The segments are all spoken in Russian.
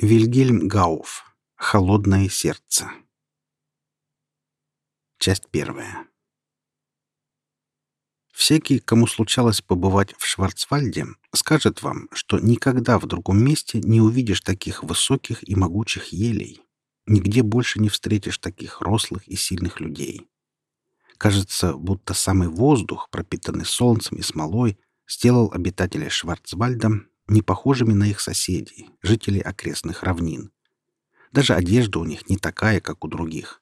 Вильгельм Гауф. Холодное сердце. Часть первая. Всякий, кому случалось побывать в Шварцвальде, скажет вам, что никогда в другом месте не увидишь таких высоких и могучих елей. Нигде больше не встретишь таких рослых и сильных людей. Кажется, будто самый воздух, пропитанный солнцем и смолой, сделал обитателей Шварцвальда не похожими на их соседей, жителей окрестных равнин. Даже одежда у них не такая, как у других.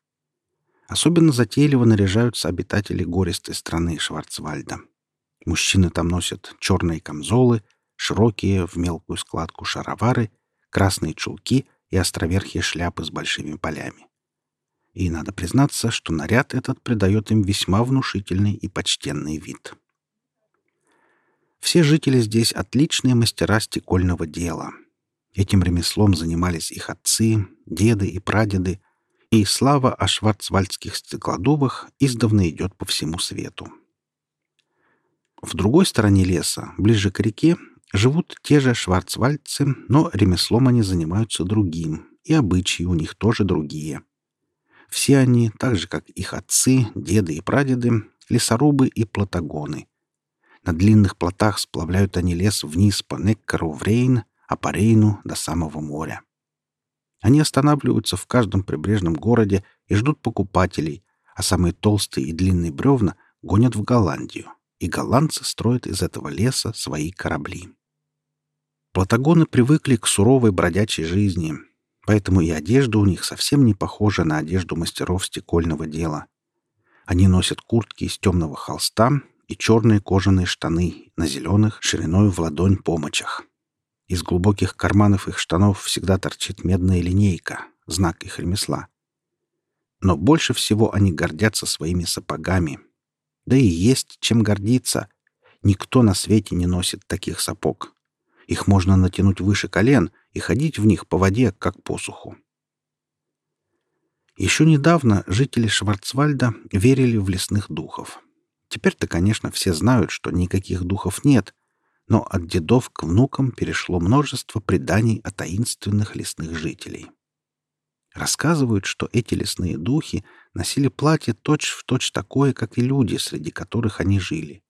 Особенно затейливо наряжаются обитатели гористой страны Шварцвальда. Мужчины там носят черные камзолы, широкие в мелкую складку шаровары, красные чулки и островерхие шляпы с большими полями. И надо признаться, что наряд этот придает им весьма внушительный и почтенный вид. Все жители здесь отличные мастера стекольного дела. Этим ремеслом занимались их отцы, деды и прадеды, и слава о шварцвальдских стеклодувах издавна идет по всему свету. В другой стороне леса, ближе к реке, живут те же шварцвальдцы, но ремеслом они занимаются другим, и обычаи у них тоже другие. Все они, так же как их отцы, деды и прадеды, лесорубы и платагоны — на длинных плотах сплавляют они лес вниз по Неккару в Рейн, а по Рейну до самого моря. Они останавливаются в каждом прибрежном городе и ждут покупателей, а самые толстые и длинные бревна гонят в Голландию, и голландцы строят из этого леса свои корабли. Платагоны привыкли к суровой бродячей жизни, поэтому и одежда у них совсем не похожа на одежду мастеров стекольного дела. Они носят куртки из темного холста и черные кожаные штаны на зеленых шириной в ладонь помочах. Из глубоких карманов их штанов всегда торчит медная линейка, знак их ремесла. Но больше всего они гордятся своими сапогами. Да и есть чем гордиться. Никто на свете не носит таких сапог. Их можно натянуть выше колен и ходить в них по воде, как по суху. Еще недавно жители Шварцвальда верили в лесных духов. Теперь-то, конечно, все знают, что никаких духов нет, но от дедов к внукам перешло множество преданий о таинственных лесных жителей. Рассказывают, что эти лесные духи носили платье точь-в-точь точь такое, как и люди, среди которых они жили.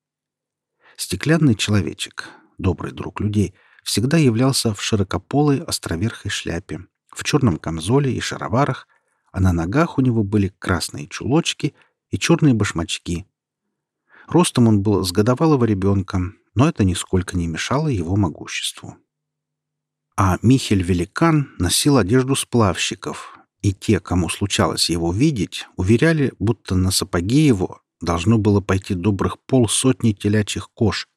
Стеклянный человечек, добрый друг людей, всегда являлся в широкополой островерхой шляпе, в черном камзоле и шароварах, а на ногах у него были красные чулочки и черные башмачки, Ростом он был с годовалого ребенка, но это нисколько не мешало его могуществу. А Михель-великан носил одежду сплавщиков, и те, кому случалось его видеть, уверяли, будто на сапоги его должно было пойти добрых полсотни телячьих кож,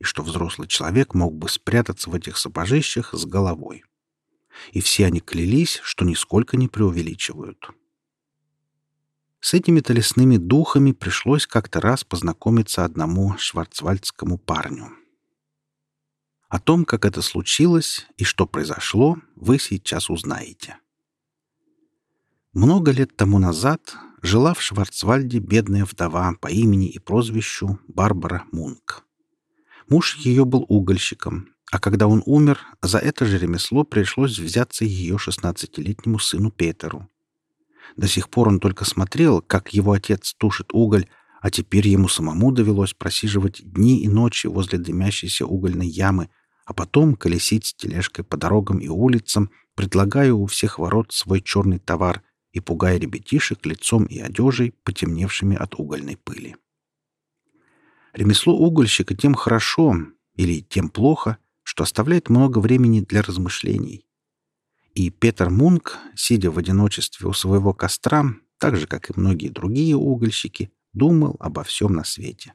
и что взрослый человек мог бы спрятаться в этих сапожищах с головой. И все они клялись, что нисколько не преувеличивают. С этими-то духами пришлось как-то раз познакомиться одному шварцвальдскому парню. О том, как это случилось и что произошло, вы сейчас узнаете. Много лет тому назад жила в Шварцвальде бедная вдова по имени и прозвищу Барбара Мунк. Муж ее был угольщиком, а когда он умер, за это же ремесло пришлось взяться ее шестнадцатилетнему сыну Петеру. До сих пор он только смотрел, как его отец тушит уголь, а теперь ему самому довелось просиживать дни и ночи возле дымящейся угольной ямы, а потом колесить с тележкой по дорогам и улицам, предлагая у всех ворот свой черный товар и пугая ребятишек лицом и одежей, потемневшими от угольной пыли. Ремесло угольщика тем хорошо или тем плохо, что оставляет много времени для размышлений. И Петер Мунк, сидя в одиночестве у своего костра, так же, как и многие другие угольщики, думал обо всем на свете.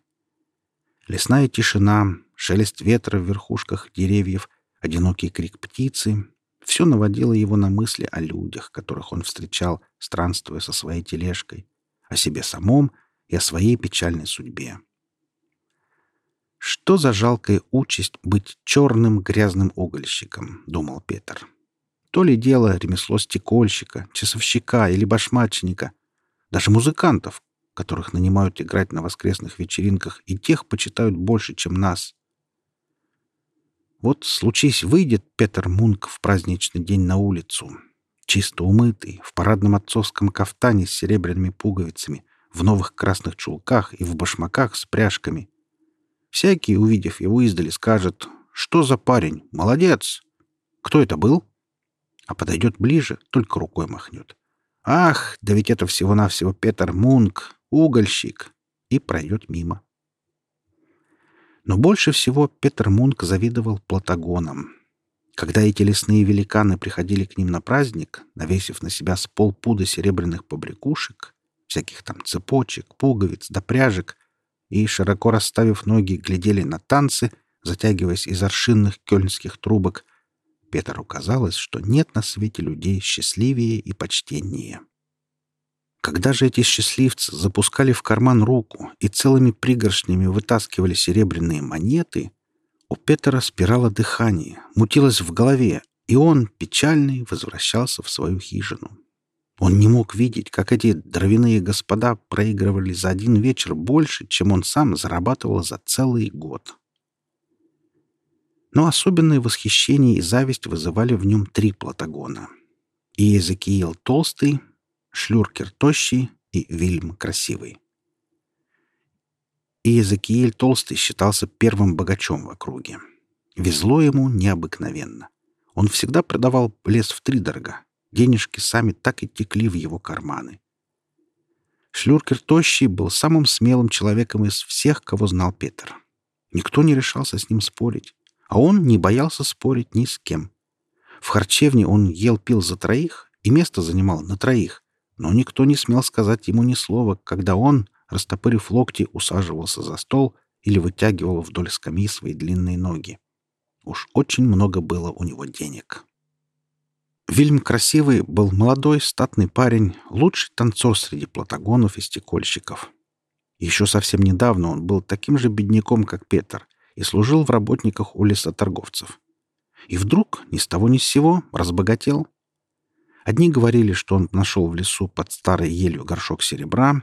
Лесная тишина, шелест ветра в верхушках деревьев, одинокий крик птицы — все наводило его на мысли о людях, которых он встречал, странствуя со своей тележкой, о себе самом и о своей печальной судьбе. «Что за жалкая участь быть черным грязным угольщиком?» — думал Петр. То ли дело ремесло стекольщика, часовщика или башмачника, даже музыкантов, которых нанимают играть на воскресных вечеринках, и тех почитают больше, чем нас. Вот случись выйдет Петер Мунк в праздничный день на улицу, чисто умытый, в парадном отцовском кафтане с серебряными пуговицами, в новых красных чулках и в башмаках с пряжками. Всякий, увидев его издали, скажет «Что за парень? Молодец!» «Кто это был?» А подойдет ближе, только рукой махнет. «Ах, да ведь это всего-навсего Петер Мунк, угольщик!» и пройдет мимо. Но больше всего Петр Мунк завидовал платагонам. Когда эти лесные великаны приходили к ним на праздник, навесив на себя с полпуда серебряных побрякушек, всяких там цепочек, пуговиц да пряжек, и, широко расставив ноги, глядели на танцы, затягиваясь из аршинных кёльнских трубок, Петру казалось, что нет на свете людей счастливее и почтеннее. Когда же эти счастливцы запускали в карман руку и целыми пригоршнями вытаскивали серебряные монеты, у Петера спирало дыхание, мутилось в голове, и он, печальный, возвращался в свою хижину. Он не мог видеть, как эти дровяные господа проигрывали за один вечер больше, чем он сам зарабатывал за целый год. Но особенное восхищение и зависть вызывали в нем три платагона. И Езекиил Толстый, Шлюркер Тощий и Вильм Красивый. И Езекииль Толстый считался первым богачом в округе. Везло ему необыкновенно. Он всегда продавал лес втридорога. Денежки сами так и текли в его карманы. Шлюркер Тощий был самым смелым человеком из всех, кого знал Петр. Никто не решался с ним спорить, а он не боялся спорить ни с кем. В харчевне он ел-пил за троих и место занимал на троих, но никто не смел сказать ему ни слова, когда он, растопырив локти, усаживался за стол или вытягивал вдоль скамьи свои длинные ноги. Уж очень много было у него денег. Вильм Красивый был молодой, статный парень, лучший танцор среди платагонов и стекольщиков. Еще совсем недавно он был таким же бедняком, как Петр, и служил в работниках у лесоторговцев. И вдруг, ни с того ни с сего, разбогател — Одни говорили, что он нашел в лесу под старой елью горшок серебра,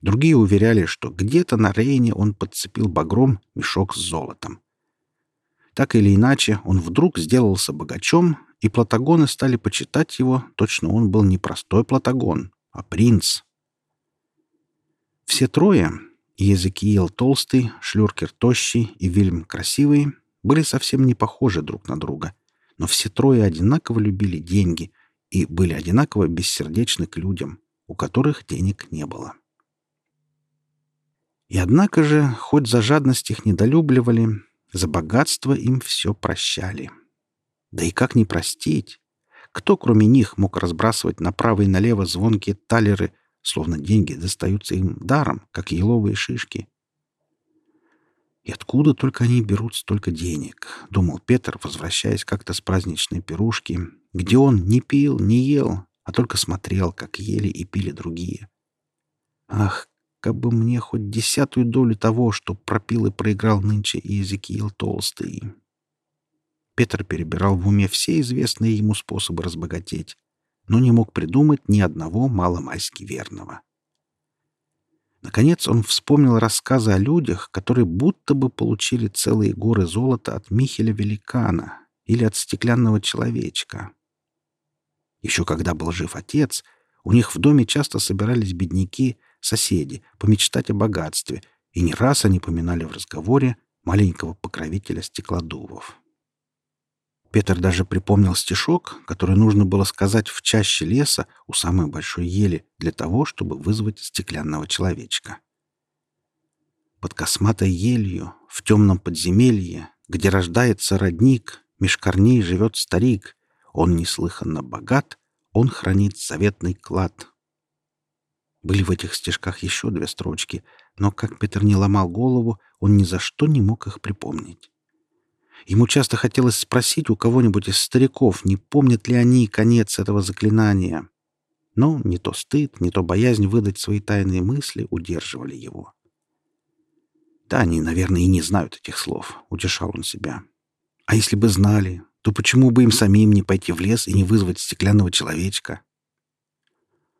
другие уверяли, что где-то на Рейне он подцепил багром мешок с золотом. Так или иначе, он вдруг сделался богачом, и платагоны стали почитать его, точно он был не простой платагон, а принц. Все трое — Езекиил Толстый, Шлюркер Тощий и Вильм Красивый — были совсем не похожи друг на друга, но все трое одинаково любили деньги — и были одинаково бессердечны к людям, у которых денег не было. И однако же, хоть за жадность их недолюбливали, за богатство им все прощали. Да и как не простить? Кто, кроме них, мог разбрасывать направо и налево звонкие талеры, словно деньги достаются им даром, как еловые шишки? И откуда только они берут столько денег? Думал Петр, возвращаясь как-то с праздничной пирушки, где он не пил, не ел, а только смотрел, как ели и пили другие. Ах, как бы мне хоть десятую долю того, что пропил и проиграл нынче Иезекиил Толстый. Петр перебирал в уме все известные ему способы разбогатеть, но не мог придумать ни одного маломальски верного. Наконец он вспомнил рассказы о людях, которые будто бы получили целые горы золота от Михеля Великана или от стеклянного человечка. Еще когда был жив отец, у них в доме часто собирались бедняки, соседи, помечтать о богатстве, и не раз они поминали в разговоре маленького покровителя стеклодувов. Петр даже припомнил стишок, который нужно было сказать в чаще леса у самой большой ели для того, чтобы вызвать стеклянного человечка. Под косматой елью, в темном подземелье, где рождается родник, меж корней живет старик, он неслыханно богат, он хранит заветный клад. Были в этих стишках еще две строчки, но, как Петр не ломал голову, он ни за что не мог их припомнить. Ему часто хотелось спросить у кого-нибудь из стариков, не помнят ли они конец этого заклинания. Но не то стыд, не то боязнь выдать свои тайные мысли удерживали его. «Да, они, наверное, и не знают этих слов», — утешал он себя. «А если бы знали, то почему бы им самим не пойти в лес и не вызвать стеклянного человечка?»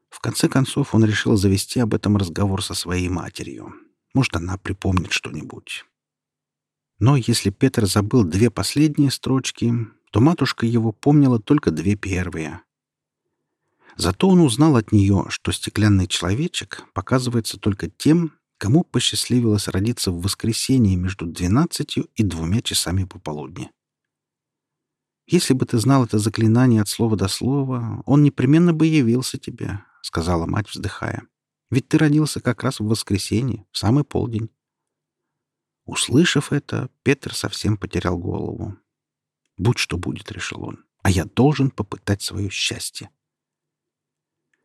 В конце концов он решил завести об этом разговор со своей матерью. Может, она припомнит что-нибудь. Но если Петр забыл две последние строчки, то матушка его помнила только две первые. Зато он узнал от нее, что стеклянный человечек показывается только тем, кому посчастливилось родиться в воскресенье между двенадцатью и двумя часами пополудни. «Если бы ты знал это заклинание от слова до слова, он непременно бы явился тебе», — сказала мать, вздыхая. «Ведь ты родился как раз в воскресенье, в самый полдень». Услышав это, Петр совсем потерял голову. «Будь что будет», — решил он, — «а я должен попытать свое счастье».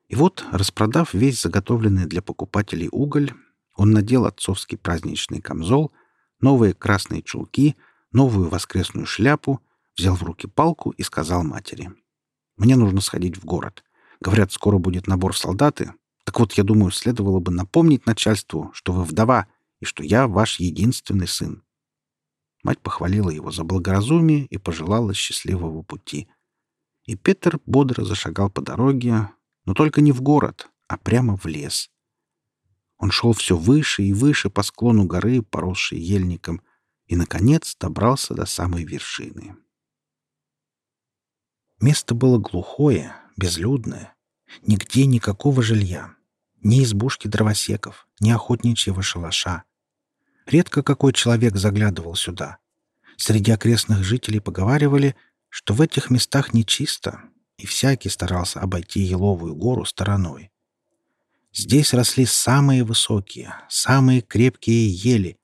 И вот, распродав весь заготовленный для покупателей уголь, он надел отцовский праздничный камзол, новые красные чулки, новую воскресную шляпу, взял в руки палку и сказал матери. «Мне нужно сходить в город. Говорят, скоро будет набор солдаты. Так вот, я думаю, следовало бы напомнить начальству, что вы вдова и что я ваш единственный сын». Мать похвалила его за благоразумие и пожелала счастливого пути. И Петр бодро зашагал по дороге, но только не в город, а прямо в лес. Он шел все выше и выше по склону горы, поросшей ельником, и, наконец, добрался до самой вершины. Место было глухое, безлюдное. Нигде никакого жилья. Ни избушки дровосеков, ни охотничьего шалаша. Редко какой человек заглядывал сюда. Среди окрестных жителей поговаривали, что в этих местах нечисто, и всякий старался обойти Еловую гору стороной. Здесь росли самые высокие, самые крепкие ели,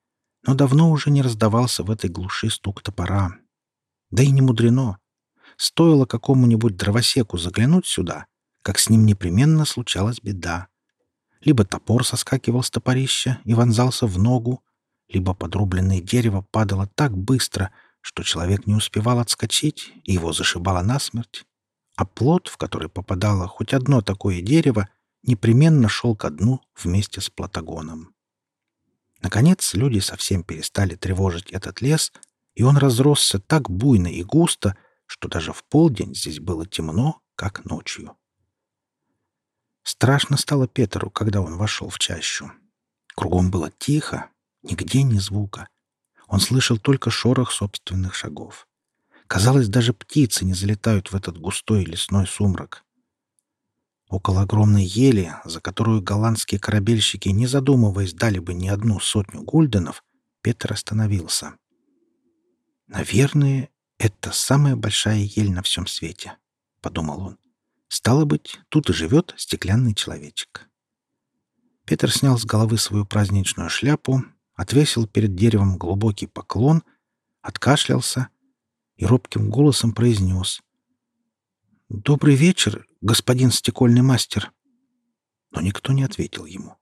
но давно уже не раздавался в этой глуши стук топора. Да и не мудрено. Стоило какому-нибудь дровосеку заглянуть сюда, как с ним непременно случалась беда. Либо топор соскакивал с топорища и вонзался в ногу, либо подрубленное дерево падало так быстро, что человек не успевал отскочить, и его зашибало насмерть а плод, в который попадало хоть одно такое дерево, непременно шел ко дну вместе с платагоном. Наконец люди совсем перестали тревожить этот лес, и он разросся так буйно и густо, что даже в полдень здесь было темно, как ночью. Страшно стало Петру, когда он вошел в чащу. Кругом было тихо, нигде ни звука. Он слышал только шорох собственных шагов. Казалось, даже птицы не залетают в этот густой лесной сумрак. Около огромной ели, за которую голландские корабельщики, не задумываясь, дали бы не одну сотню гульденов, Петр остановился. «Наверное, это самая большая ель на всем свете», — подумал он. «Стало быть, тут и живет стеклянный человечек». Петр снял с головы свою праздничную шляпу, отвесил перед деревом глубокий поклон, откашлялся и робким голосом произнес. «Добрый вечер, господин стекольный мастер!» Но никто не ответил ему.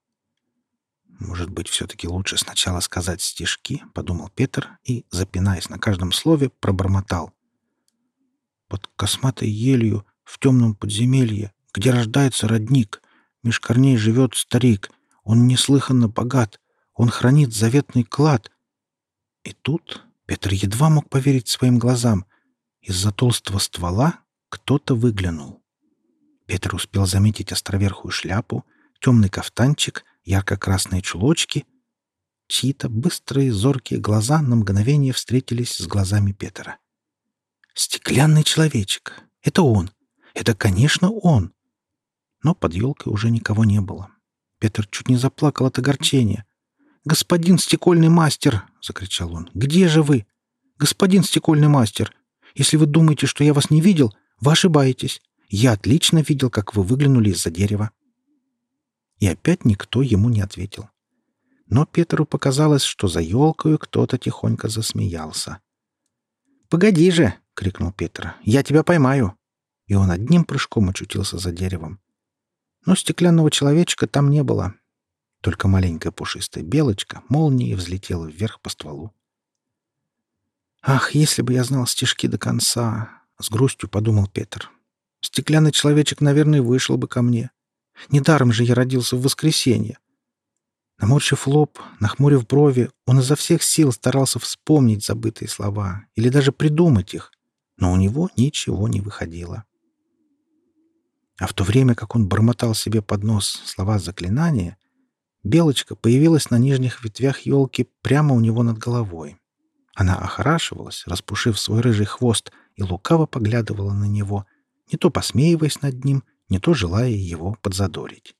«Может быть, все-таки лучше сначала сказать стишки?» — подумал Петр и, запинаясь на каждом слове, пробормотал. «Под косматой елью в темном подземелье, где рождается родник, меж корней живет старик, он неслыханно богат, он хранит заветный клад». И тут Петр едва мог поверить своим глазам. Из-за толстого ствола кто-то выглянул. Петр успел заметить островерхую шляпу, темный кафтанчик, ярко-красные чулочки. Чьи-то быстрые, зоркие глаза на мгновение встретились с глазами Петра. «Стеклянный человечек! Это он! Это, конечно, он!» Но под елкой уже никого не было. Петр чуть не заплакал от огорчения. «Господин стекольный мастер!» — закричал он. «Где же вы? Господин стекольный мастер! Если вы думаете, что я вас не видел, вы ошибаетесь. Я отлично видел, как вы выглянули из-за дерева». И опять никто ему не ответил. Но Петру показалось, что за елкою кто-то тихонько засмеялся. «Погоди же!» — крикнул Петр. «Я тебя поймаю!» И он одним прыжком очутился за деревом. Но стеклянного человечка там не было. Только маленькая пушистая белочка молнией взлетела вверх по стволу. «Ах, если бы я знал стишки до конца!» — с грустью подумал Петр. «Стеклянный человечек, наверное, вышел бы ко мне. Недаром же я родился в воскресенье». Наморщив лоб, нахмурив брови, он изо всех сил старался вспомнить забытые слова или даже придумать их, но у него ничего не выходило. А в то время, как он бормотал себе под нос слова заклинания, Белочка появилась на нижних ветвях елки прямо у него над головой. Она охорашивалась, распушив свой рыжий хвост, и лукаво поглядывала на него, не то посмеиваясь над ним, не то желая его подзадорить.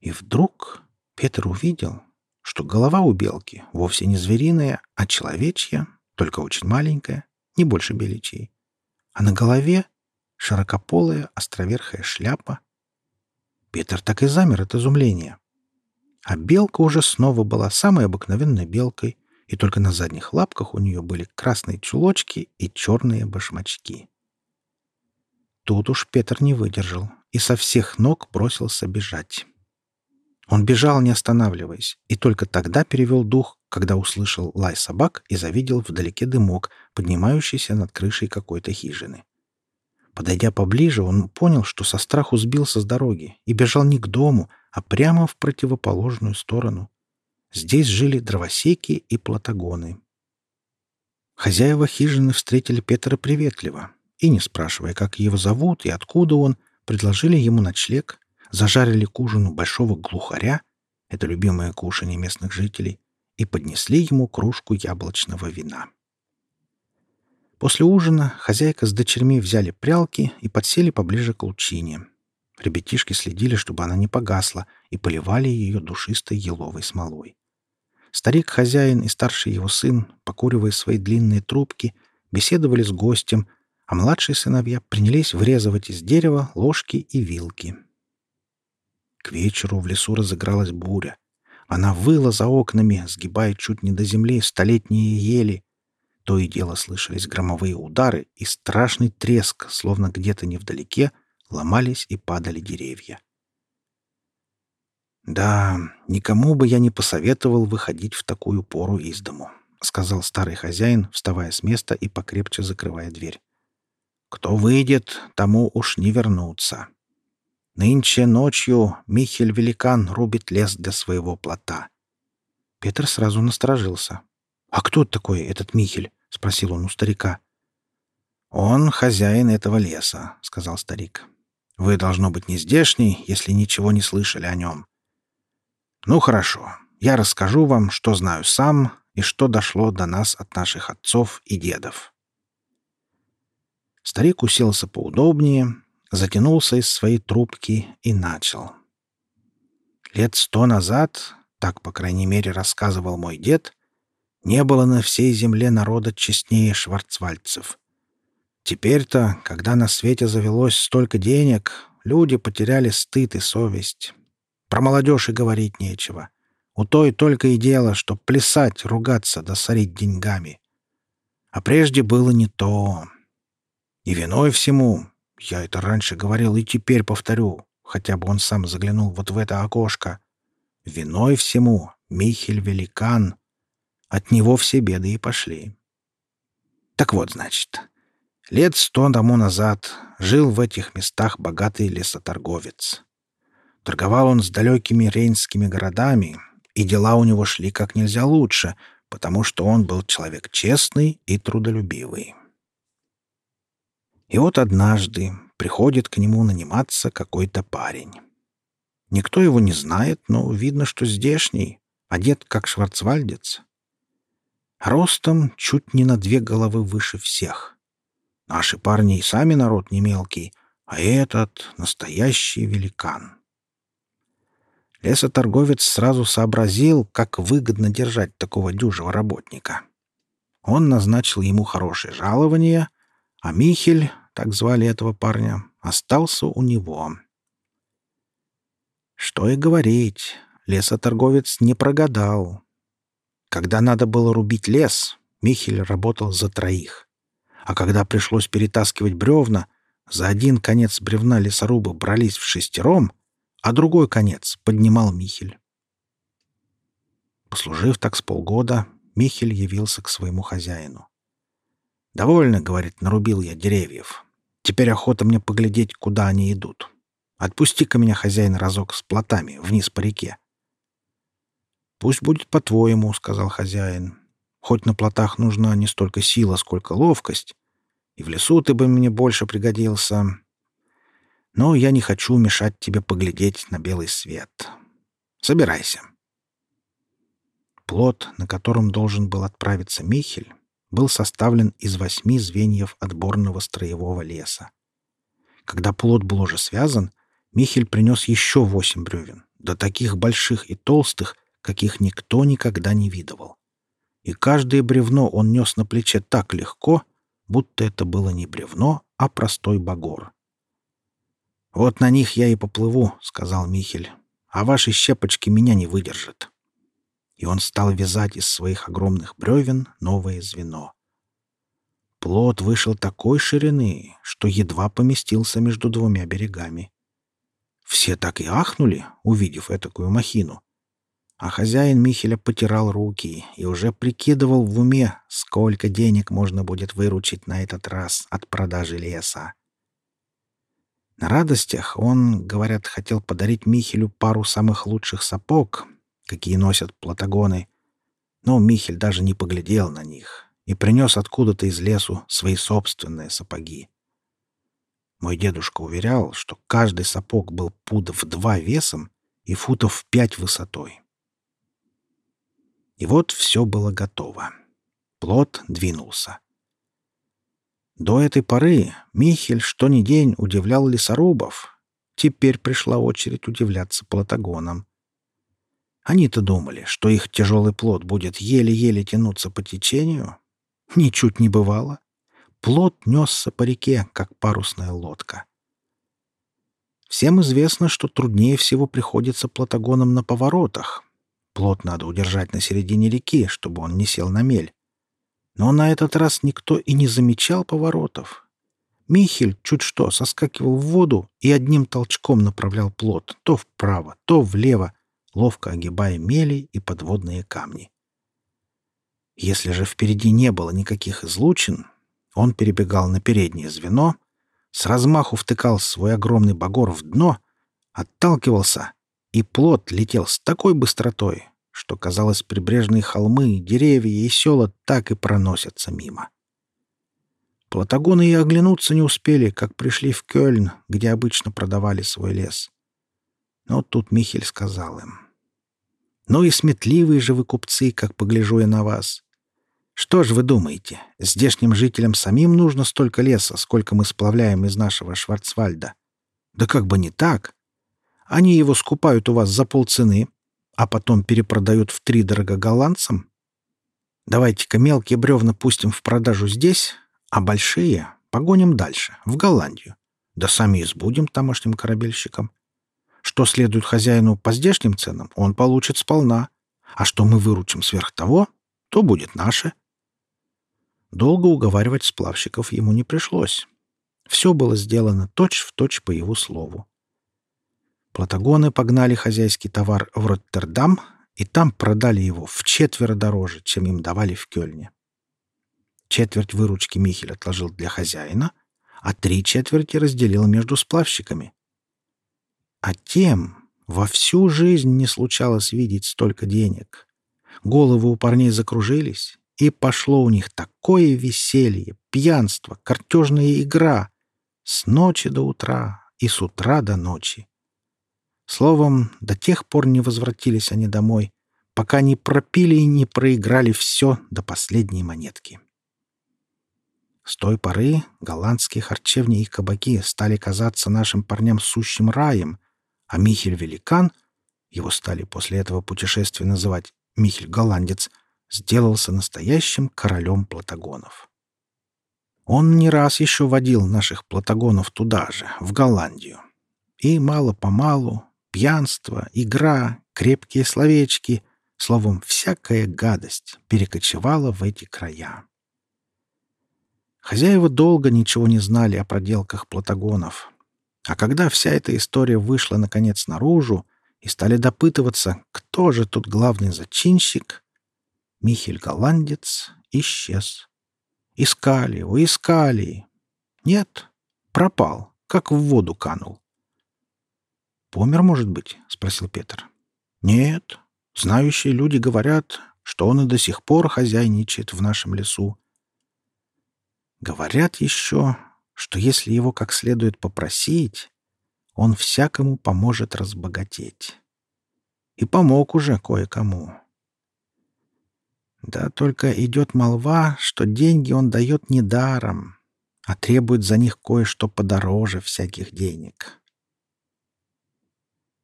И вдруг Петр увидел, что голова у белки вовсе не звериная, а человечья, только очень маленькая, не больше беличей. А на голове широкополая островерхая шляпа. Петр так и замер от изумления. А белка уже снова была самой обыкновенной белкой, и только на задних лапках у нее были красные чулочки и черные башмачки. Тут уж Петр не выдержал и со всех ног бросился бежать. Он бежал, не останавливаясь, и только тогда перевел дух, когда услышал лай собак и завидел вдалеке дымок, поднимающийся над крышей какой-то хижины. Подойдя поближе, он понял, что со страху сбился с дороги и бежал не к дому, а прямо в противоположную сторону. Здесь жили дровосеки и платагоны. Хозяева хижины встретили Петра приветливо и, не спрашивая, как его зовут и откуда он, предложили ему ночлег, зажарили к ужину большого глухаря, это любимое кушанье местных жителей, и поднесли ему кружку яблочного вина. После ужина хозяйка с дочерьми взяли прялки и подсели поближе к лучине. Ребятишки следили, чтобы она не погасла, и поливали ее душистой еловой смолой. Старик-хозяин и старший его сын, покуривая свои длинные трубки, беседовали с гостем, а младшие сыновья принялись врезывать из дерева ложки и вилки. К вечеру в лесу разыгралась буря. Она выла за окнами, сгибая чуть не до земли столетние ели. То и дело слышались громовые удары и страшный треск, словно где-то невдалеке ломались и падали деревья. «Да, никому бы я не посоветовал выходить в такую пору из дому», — сказал старый хозяин, вставая с места и покрепче закрывая дверь. «Кто выйдет, тому уж не вернуться. Нынче ночью Михель-великан рубит лес для своего плота». Петр сразу насторожился. «А кто такой этот Михель?» — спросил он у старика. «Он хозяин этого леса», — сказал старик. «Вы, должно быть, не здешний, если ничего не слышали о нем. Ну хорошо, я расскажу вам, что знаю сам и что дошло до нас от наших отцов и дедов. Старик уселся поудобнее, затянулся из своей трубки и начал. Лет сто назад, так, по крайней мере, рассказывал мой дед, не было на всей земле народа честнее шварцвальцев. Теперь-то, когда на свете завелось столько денег, люди потеряли стыд и совесть. Про молодежь и говорить нечего. У той только и дело, что плясать, ругаться да сорить деньгами. А прежде было не то. И виной всему, я это раньше говорил и теперь повторю, хотя бы он сам заглянул вот в это окошко, виной всему Михель Великан. От него все беды и пошли. Так вот, значит, лет сто тому назад жил в этих местах богатый лесоторговец. Торговал он с далекими рейнскими городами, и дела у него шли как нельзя лучше, потому что он был человек честный и трудолюбивый. И вот однажды приходит к нему наниматься какой-то парень. Никто его не знает, но видно, что здешний, одет как шварцвальдец. Ростом чуть не на две головы выше всех. Наши парни и сами народ не мелкий, а этот — настоящий великан. Лесоторговец сразу сообразил, как выгодно держать такого дюжего работника. Он назначил ему хорошее жалование, а Михель, так звали этого парня, остался у него. Что и говорить, лесоторговец не прогадал. Когда надо было рубить лес, Михель работал за троих. А когда пришлось перетаскивать бревна, за один конец бревна лесорубы брались в шестером, а другой конец поднимал Михель. Послужив так с полгода, Михель явился к своему хозяину. «Довольно, — говорит, — нарубил я деревьев. Теперь охота мне поглядеть, куда они идут. Отпусти-ка меня, хозяин, разок с плотами вниз по реке». «Пусть будет по-твоему», — сказал хозяин. «Хоть на плотах нужна не столько сила, сколько ловкость, и в лесу ты бы мне больше пригодился но я не хочу мешать тебе поглядеть на белый свет. Собирайся. Плод, на котором должен был отправиться Михель, был составлен из восьми звеньев отборного строевого леса. Когда плод был уже связан, Михель принес еще восемь бревен, да таких больших и толстых, каких никто никогда не видывал. И каждое бревно он нес на плече так легко, будто это было не бревно, а простой багор. «Вот на них я и поплыву», — сказал Михель, — «а ваши щепочки меня не выдержат». И он стал вязать из своих огромных бревен новое звено. Плот вышел такой ширины, что едва поместился между двумя берегами. Все так и ахнули, увидев этакую махину. А хозяин Михеля потирал руки и уже прикидывал в уме, сколько денег можно будет выручить на этот раз от продажи леса. На радостях он, говорят, хотел подарить Михелю пару самых лучших сапог, какие носят платагоны, но Михель даже не поглядел на них и принес откуда-то из лесу свои собственные сапоги. Мой дедушка уверял, что каждый сапог был пудов два весом и футов пять высотой. И вот все было готово. Плод двинулся. До этой поры Михель что ни день удивлял лесорубов. Теперь пришла очередь удивляться платагонам. Они-то думали, что их тяжелый плод будет еле-еле тянуться по течению. Ничуть не бывало. Плод несся по реке, как парусная лодка. Всем известно, что труднее всего приходится платагонам на поворотах. Плод надо удержать на середине реки, чтобы он не сел на мель. Но на этот раз никто и не замечал поворотов. Михель чуть что соскакивал в воду и одним толчком направлял плот то вправо, то влево, ловко огибая мели и подводные камни. Если же впереди не было никаких излучин, он перебегал на переднее звено, с размаху втыкал свой огромный багор в дно, отталкивался, и плот летел с такой быстротой, что, казалось, прибрежные холмы, деревья и села так и проносятся мимо. Платагоны и оглянуться не успели, как пришли в Кёльн, где обычно продавали свой лес. Но тут Михель сказал им. «Ну и сметливые же вы купцы, как погляжу я на вас. Что ж вы думаете, здешним жителям самим нужно столько леса, сколько мы сплавляем из нашего Шварцвальда? Да как бы не так. Они его скупают у вас за полцены, а потом перепродают втридорого голландцам? Давайте-ка мелкие бревна пустим в продажу здесь, а большие погоним дальше, в Голландию. Да сами избудем тамошним корабельщикам. Что следует хозяину по здешним ценам, он получит сполна. А что мы выручим сверх того, то будет наше. Долго уговаривать сплавщиков ему не пришлось. Все было сделано точь-в-точь точь по его слову. Платагоны погнали хозяйский товар в Роттердам и там продали его в четверо дороже, чем им давали в Кёльне. Четверть выручки Михель отложил для хозяина, а три четверти разделил между сплавщиками. А тем во всю жизнь не случалось видеть столько денег. Головы у парней закружились, и пошло у них такое веселье, пьянство, картежная игра с ночи до утра и с утра до ночи. Словом, до тех пор не возвратились они домой, пока не пропили и не проиграли все до последней монетки. С той поры голландские харчевни и кабаки стали казаться нашим парням сущим раем, а Михель-великан, его стали после этого путешествия называть Михель-голландец, сделался настоящим королем платагонов. Он не раз еще водил наших платагонов туда же, в Голландию. И мало-помалу Пьянство, игра, крепкие словечки, словом, всякая гадость перекочевала в эти края. Хозяева долго ничего не знали о проделках платагонов. А когда вся эта история вышла, наконец, наружу, и стали допытываться, кто же тут главный зачинщик, Михель Голландец исчез. Искали его, искали. Нет, пропал, как в воду канул. «Помер, может быть?» — спросил Петр. «Нет. Знающие люди говорят, что он и до сих пор хозяйничает в нашем лесу. Говорят еще, что если его как следует попросить, он всякому поможет разбогатеть. И помог уже кое-кому. Да только идет молва, что деньги он дает не даром, а требует за них кое-что подороже всяких денег.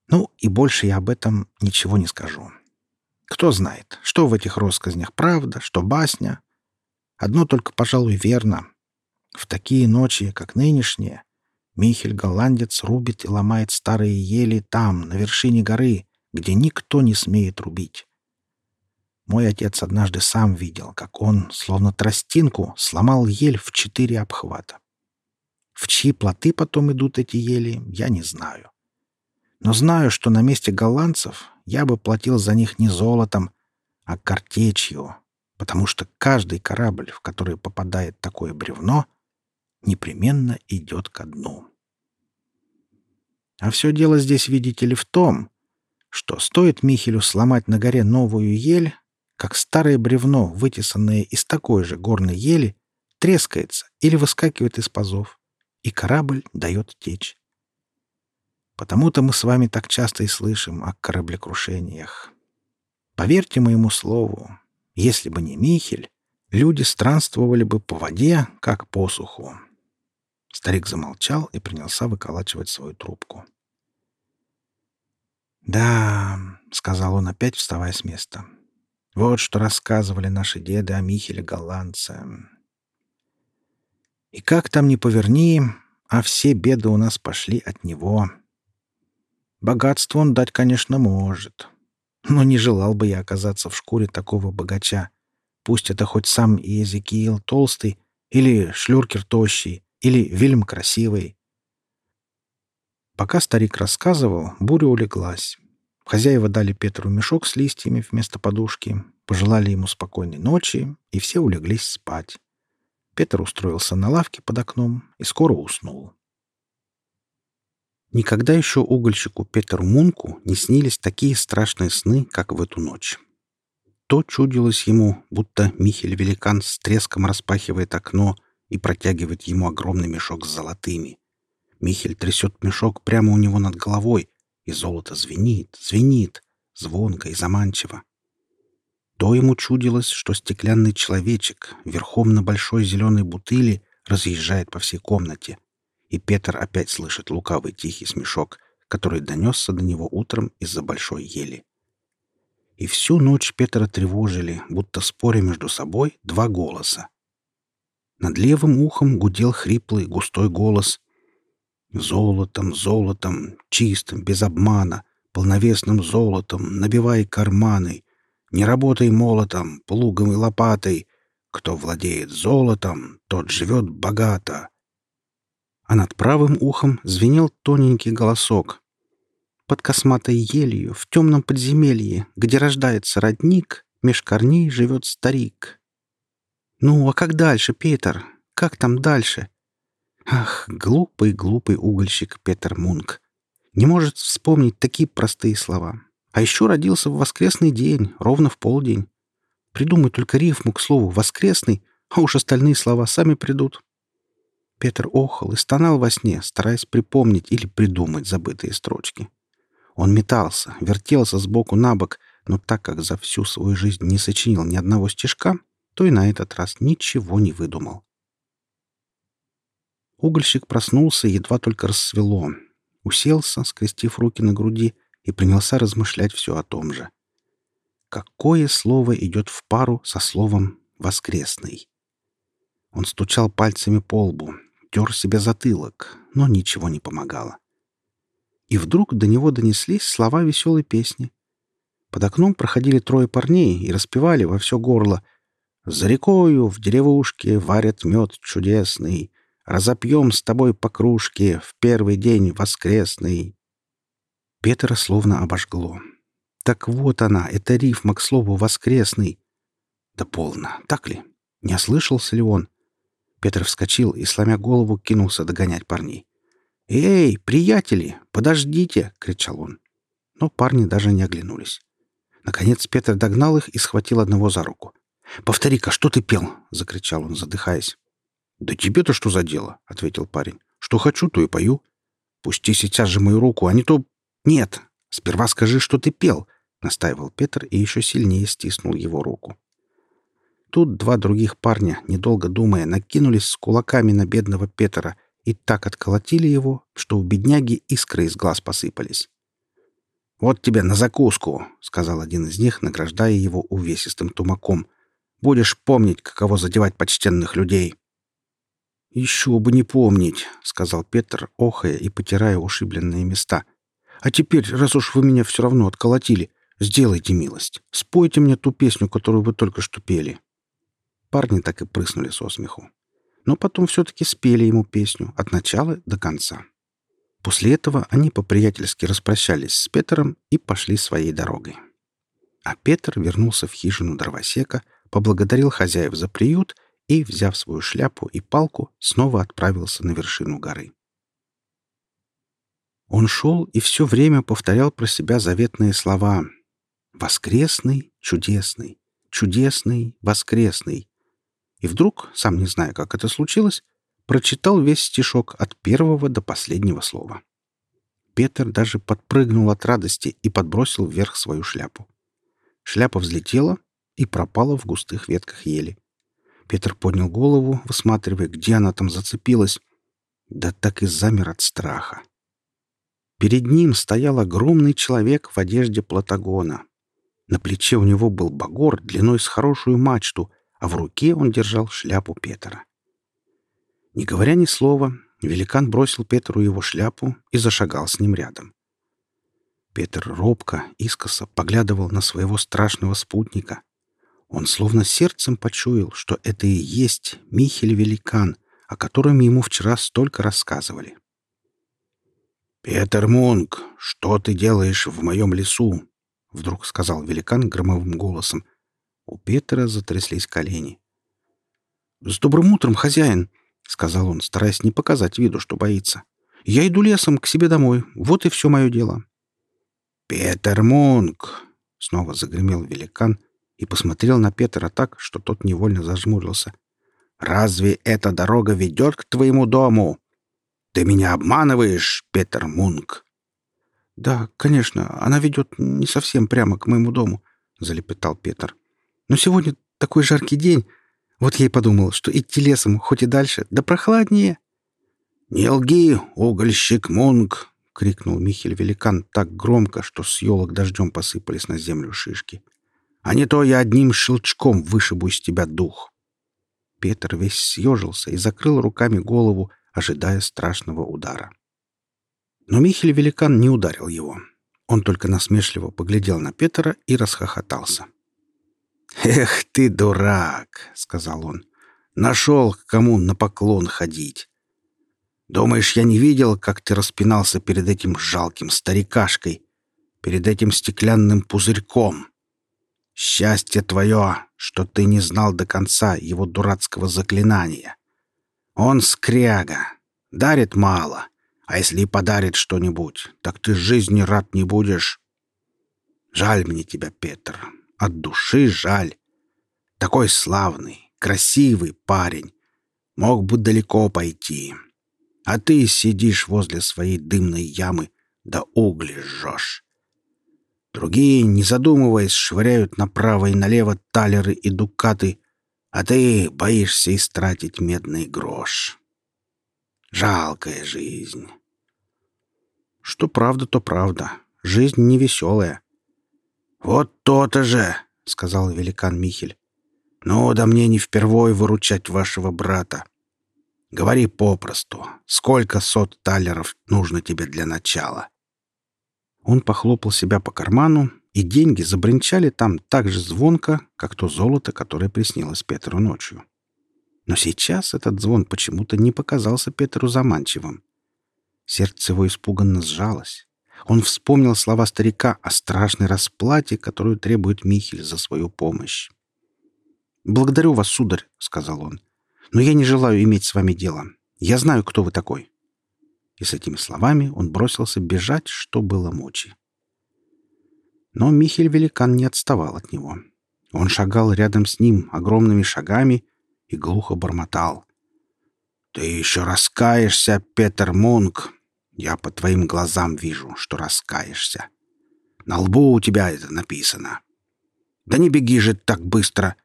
Ну, и больше я об этом ничего не скажу. Кто знает, что в этих россказнях правда, что басня. Одно только, пожалуй, верно. В такие ночи, как нынешние, Михель-голландец рубит и ломает старые ели там, на вершине горы, где никто не смеет рубить. Мой отец однажды сам видел, как он, словно тростинку, сломал ель в четыре обхвата. В чьи плоты потом идут эти ели, я не знаю. Но знаю, что на месте голландцев я бы платил за них не золотом, а картечью, потому что каждый корабль, в который попадает такое бревно, непременно идет ко дну. А все дело здесь, видите ли, в том, что стоит Михелю сломать на горе новую ель, как старое бревно, вытесанное из такой же горной ели, трескается или выскакивает из пазов, и корабль дает течь. Потому-то мы с вами так часто и слышим о кораблекрушениях. Поверьте моему слову, если бы не Михель, люди странствовали бы по воде, как по суху. Старик замолчал и принялся выколачивать свою трубку. «Да», — сказал он опять, вставая с места, — «вот что рассказывали наши деды о Михеле Голландце. И как там ни поверни, а все беды у нас пошли от него. Богатство он дать, конечно, может, но не желал бы я оказаться в шкуре такого богача. Пусть это хоть сам Иезекиил толстый или Шлюркер тощий, или Вильм красивый. Пока старик рассказывал, буря улеглась. Хозяева дали Петру мешок с листьями вместо подушки, пожелали ему спокойной ночи, и все улеглись спать. Петр устроился на лавке под окном и скоро уснул. Никогда еще угольщику Петру Мунку не снились такие страшные сны, как в эту ночь. То чудилось ему, будто Михель-великан с треском распахивает окно и протягивает ему огромный мешок с золотыми. Михель трясет мешок прямо у него над головой, и золото звенит, звенит, звонко и заманчиво. То ему чудилось, что стеклянный человечек верхом на большой зеленой бутыли разъезжает по всей комнате, и Петр опять слышит лукавый тихий смешок, который донесся до него утром из-за большой ели. И всю ночь Петра тревожили, будто споря между собой, два голоса. Над левым ухом гудел хриплый густой голос. «Золотом, золотом, чистым, без обмана, полновесным золотом, набивай карманы. Не работай молотом, плугом и лопатой. Кто владеет золотом, тот живет богато». А над правым ухом звенел тоненький голосок. Под косматой елью в темном подземелье, где рождается родник, меж корней живет старик. «Ну, а как дальше, Петр? Как там дальше?» Ах, глупый-глупый угольщик Петер Мунк. Не может вспомнить такие простые слова. А еще родился в воскресный день, ровно в полдень. Придумай только рифму к слову «воскресный», а уж остальные слова сами придут. Петр охал и стонал во сне, стараясь припомнить или придумать забытые строчки. Он метался, вертелся сбоку на бок, но так как за всю свою жизнь не сочинил ни одного стишка, то и на этот раз ничего не выдумал. Угольщик проснулся, едва только рассвело. Уселся, скрестив руки на груди, и принялся размышлять все о том же. Какое слово идет в пару со словом «воскресный»? Он стучал пальцами по лбу, тер себе затылок, но ничего не помогало. И вдруг до него донеслись слова веселой песни. Под окном проходили трое парней и распевали во все горло — за рекою в деревушке варят мед чудесный. Разопьем с тобой по кружке в первый день воскресный. Петра словно обожгло. Так вот она, это рифма к слову «воскресный». Да полно, так ли? Не ослышался ли он? Петр вскочил и, сломя голову, кинулся догонять парней. «Эй, приятели, подождите!» — кричал он. Но парни даже не оглянулись. Наконец Петр догнал их и схватил одного за руку. «Повтори-ка, что ты пел?» — закричал он, задыхаясь. «Да тебе-то что за дело?» — ответил парень. «Что хочу, то и пою. Пусти сейчас же мою руку, а не то...» «Нет, сперва скажи, что ты пел», — настаивал Петр и еще сильнее стиснул его руку. Тут два других парня, недолго думая, накинулись с кулаками на бедного Петра и так отколотили его, что у бедняги искры из глаз посыпались. «Вот тебе на закуску», — сказал один из них, награждая его увесистым тумаком. «Будешь помнить, каково задевать почтенных людей». «Еще бы не помнить», — сказал Петр, охая и потирая ушибленные места. «А теперь, раз уж вы меня все равно отколотили, сделайте милость. Спойте мне ту песню, которую вы только что пели». Парни так и прыснули со смеху. Но потом все-таки спели ему песню от начала до конца. После этого они по-приятельски распрощались с Петром и пошли своей дорогой. А Петр вернулся в хижину дровосека, поблагодарил хозяев за приют и, взяв свою шляпу и палку, снова отправился на вершину горы. Он шел и все время повторял про себя заветные слова «Воскресный, чудесный, чудесный, воскресный». И вдруг, сам не зная, как это случилось, прочитал весь стишок от первого до последнего слова. Петр даже подпрыгнул от радости и подбросил вверх свою шляпу. Шляпа взлетела и пропала в густых ветках ели. Петр поднял голову, высматривая, где она там зацепилась. Да так и замер от страха. Перед ним стоял огромный человек в одежде платагона. На плече у него был багор длиной с хорошую мачту, а в руке он держал шляпу Петра. Не говоря ни слова, великан бросил Петру его шляпу и зашагал с ним рядом. Петр робко, искоса поглядывал на своего страшного спутника. Он словно сердцем почуял, что это и есть Михель-великан, о котором ему вчера столько рассказывали. «Петер Мунк, что ты делаешь в моем лесу?» — вдруг сказал великан громовым голосом. У Петра затряслись колени. «С добрым утром, хозяин!» — сказал он, стараясь не показать виду, что боится. «Я иду лесом к себе домой. Вот и все мое дело». «Петер Мунк!» — снова загремел великан и посмотрел на Петра так, что тот невольно зажмурился. «Разве эта дорога ведет к твоему дому? Ты меня обманываешь, Петер Мунк!» «Да, конечно, она ведет не совсем прямо к моему дому», — залепетал Петр. «Но сегодня такой жаркий день, вот я и подумал, что идти лесом хоть и дальше, да прохладнее. «Не лги, угольщик Мунк!» — крикнул Михель-великан так громко, что с елок дождем посыпались на землю шишки. «А не то я одним щелчком вышибу из тебя дух!» Петр весь съежился и закрыл руками голову, ожидая страшного удара. Но Михель-великан не ударил его. Он только насмешливо поглядел на Петра и расхохотался. «Эх ты, дурак!» — сказал он. «Нашел, к кому на поклон ходить. Думаешь, я не видел, как ты распинался перед этим жалким старикашкой, перед этим стеклянным пузырьком? Счастье твое, что ты не знал до конца его дурацкого заклинания. Он скряга, дарит мало, а если и подарит что-нибудь, так ты жизни рад не будешь. Жаль мне тебя, Петр, от души жаль. Такой славный, красивый парень. Мог бы далеко пойти. А ты сидишь возле своей дымной ямы, да угли жжешь. Другие, не задумываясь, швыряют направо и налево талеры и дукаты, а ты боишься истратить медный грош. Жалкая жизнь. Что правда, то правда. Жизнь невеселая. «Вот то-то же!» — сказал великан Михель. «Ну, да мне не впервой выручать вашего брата. Говори попросту, сколько сот талеров нужно тебе для начала?» Он похлопал себя по карману, и деньги забринчали там так же звонко, как то золото, которое приснилось Петру ночью. Но сейчас этот звон почему-то не показался Петру заманчивым. Сердце его испуганно сжалось. Он вспомнил слова старика о страшной расплате, которую требует Михель за свою помощь. «Благодарю вас, сударь», — сказал он, — «но я не желаю иметь с вами дело. Я знаю, кто вы такой». И с этими словами он бросился бежать, что было мочи. Но Михель-великан не отставал от него. Он шагал рядом с ним огромными шагами и глухо бормотал. «Ты еще раскаешься, Петер Мунк, я по твоим глазам вижу, что раскаешься. На лбу у тебя это написано. Да не беги же так быстро.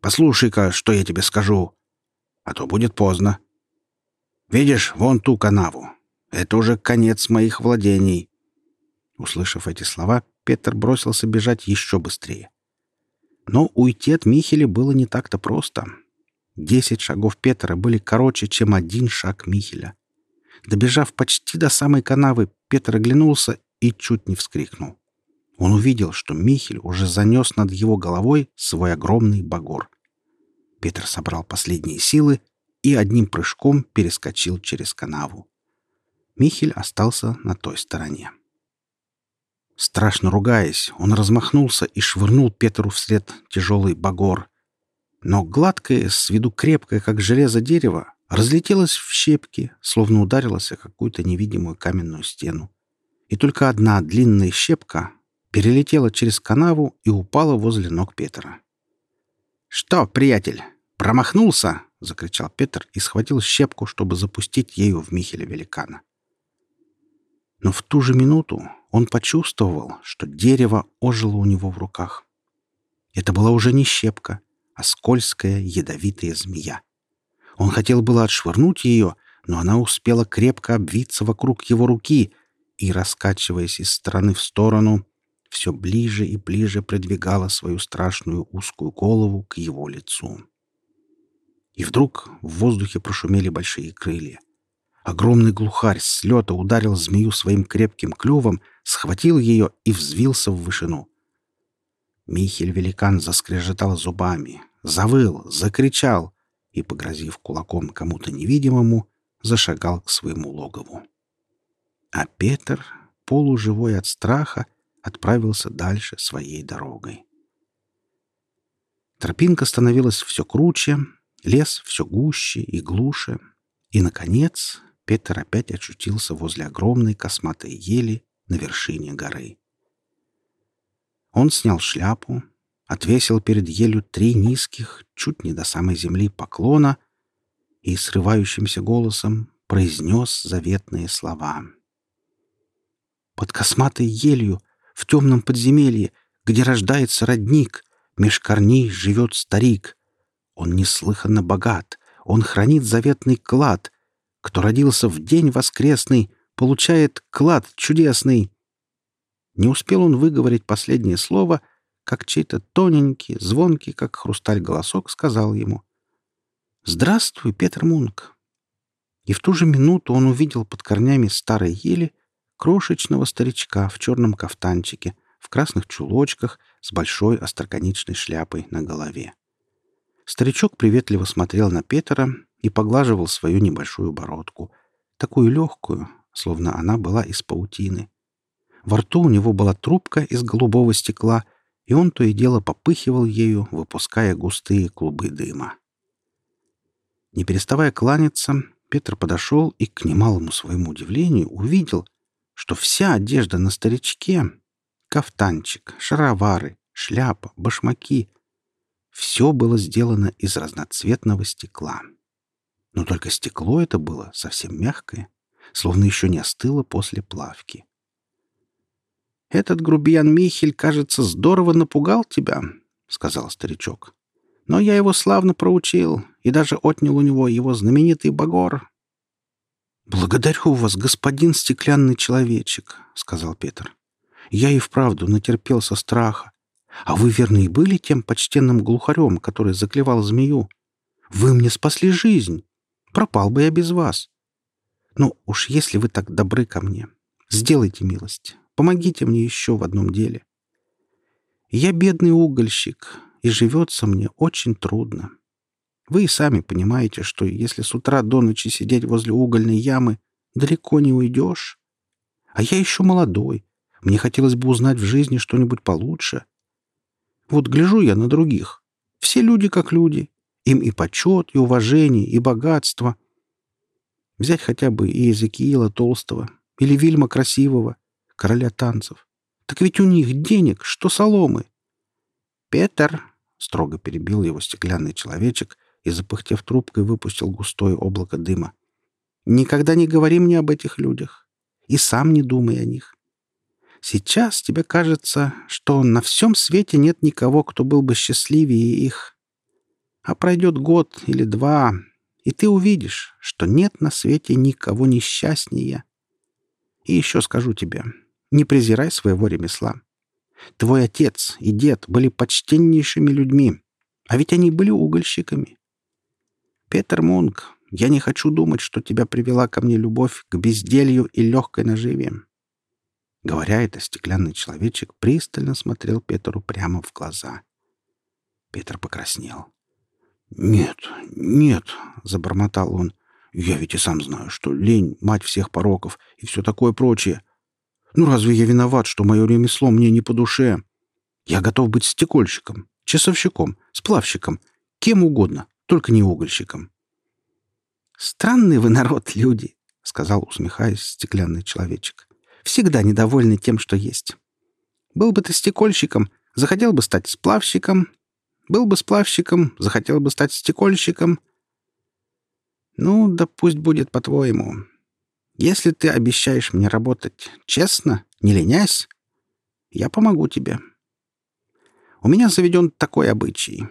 послушай-ка, что я тебе скажу, а то будет поздно. Видишь, вон ту канаву. Это уже конец моих владений. Услышав эти слова, Петр бросился бежать еще быстрее. Но уйти от Михеля было не так-то просто. Десять шагов Петра были короче, чем один шаг Михеля. Добежав почти до самой канавы, Петр оглянулся и чуть не вскрикнул. Он увидел, что Михель уже занес над его головой свой огромный багор. Петр собрал последние силы и одним прыжком перескочил через канаву. Михель остался на той стороне. Страшно ругаясь, он размахнулся и швырнул Петру вслед тяжелый багор. Но гладкое, с виду крепкое, как железо дерево, разлетелось в щепки, словно ударилось о какую-то невидимую каменную стену. И только одна длинная щепка перелетела через канаву и упала возле ног Петра. «Что, приятель, промахнулся?» — закричал Петр и схватил щепку, чтобы запустить ею в Михеля великана. Но в ту же минуту он почувствовал, что дерево ожило у него в руках. Это была уже не щепка, а скользкая ядовитая змея. Он хотел было отшвырнуть ее, но она успела крепко обвиться вокруг его руки и, раскачиваясь из стороны в сторону, все ближе и ближе продвигала свою страшную узкую голову к его лицу. И вдруг в воздухе прошумели большие крылья. Огромный глухарь с лета ударил змею своим крепким клювом, схватил ее и взвился в вышину. Михель-великан заскрежетал зубами, завыл, закричал, и, погрозив кулаком кому-то невидимому, зашагал к своему логову. А Петр, полуживой от страха, отправился дальше своей дорогой. Тропинка становилась все круче, лес все гуще и глуше, и, наконец, Петр опять очутился возле огромной косматой ели на вершине горы. Он снял шляпу, отвесил перед елью три низких, чуть не до самой земли поклона и срывающимся голосом произнес заветные слова. «Под косматой елью, в темном подземелье, где рождается родник, меж корней живет старик. Он неслыханно богат, он хранит заветный клад. Кто родился в день воскресный, получает клад чудесный». Не успел он выговорить последнее слово — как чей-то тоненький, звонкий, как хрусталь голосок, сказал ему «Здравствуй, Петр Мунк». И в ту же минуту он увидел под корнями старой ели крошечного старичка в черном кафтанчике, в красных чулочках, с большой остроконечной шляпой на голове. Старичок приветливо смотрел на Петра и поглаживал свою небольшую бородку, такую легкую, словно она была из паутины. Во рту у него была трубка из голубого стекла, и он то и дело попыхивал ею, выпуская густые клубы дыма. Не переставая кланяться, Петр подошел и, к немалому своему удивлению, увидел, что вся одежда на старичке — кафтанчик, шаровары, шляпа, башмаки — все было сделано из разноцветного стекла. Но только стекло это было совсем мягкое, словно еще не остыло после плавки. «Этот грубиян Михель, кажется, здорово напугал тебя», — сказал старичок. «Но я его славно проучил и даже отнял у него его знаменитый багор». «Благодарю вас, господин стеклянный человечек», — сказал Петр. «Я и вправду натерпелся страха. А вы, верно, и были тем почтенным глухарем, который заклевал змею? Вы мне спасли жизнь. Пропал бы я без вас. Ну, уж если вы так добры ко мне, сделайте милость. Помогите мне еще в одном деле. Я бедный угольщик, и живется мне очень трудно. Вы и сами понимаете, что если с утра до ночи сидеть возле угольной ямы, далеко не уйдешь. А я еще молодой. Мне хотелось бы узнать в жизни что-нибудь получше. Вот гляжу я на других. Все люди как люди. Им и почет, и уважение, и богатство. Взять хотя бы и Иезекиила Толстого или Вильма Красивого короля танцев. Так ведь у них денег, что соломы. Петр, строго перебил его стеклянный человечек и, запыхтев трубкой, выпустил густое облако дыма. Никогда не говори мне об этих людях. И сам не думай о них. Сейчас тебе кажется, что на всем свете нет никого, кто был бы счастливее их. А пройдет год или два, и ты увидишь, что нет на свете никого несчастнее. И еще скажу тебе, не презирай своего ремесла. Твой отец и дед были почтеннейшими людьми, а ведь они были угольщиками. Петер Мунк, я не хочу думать, что тебя привела ко мне любовь к безделью и легкой наживе. Говоря это, стеклянный человечек пристально смотрел Петру прямо в глаза. Петр покраснел. «Нет, нет», — забормотал он, — «я ведь и сам знаю, что лень — мать всех пороков и все такое прочее. Ну разве я виноват, что мое ремесло мне не по душе? Я готов быть стекольщиком, часовщиком, сплавщиком, кем угодно, только не угольщиком». «Странный вы народ, люди», — сказал, усмехаясь, стеклянный человечек. «Всегда недовольны тем, что есть. Был бы ты стекольщиком, захотел бы стать сплавщиком, был бы сплавщиком, захотел бы стать стекольщиком. Ну, да пусть будет по-твоему. Если ты обещаешь мне работать честно, не ленясь, я помогу тебе. У меня заведен такой обычай.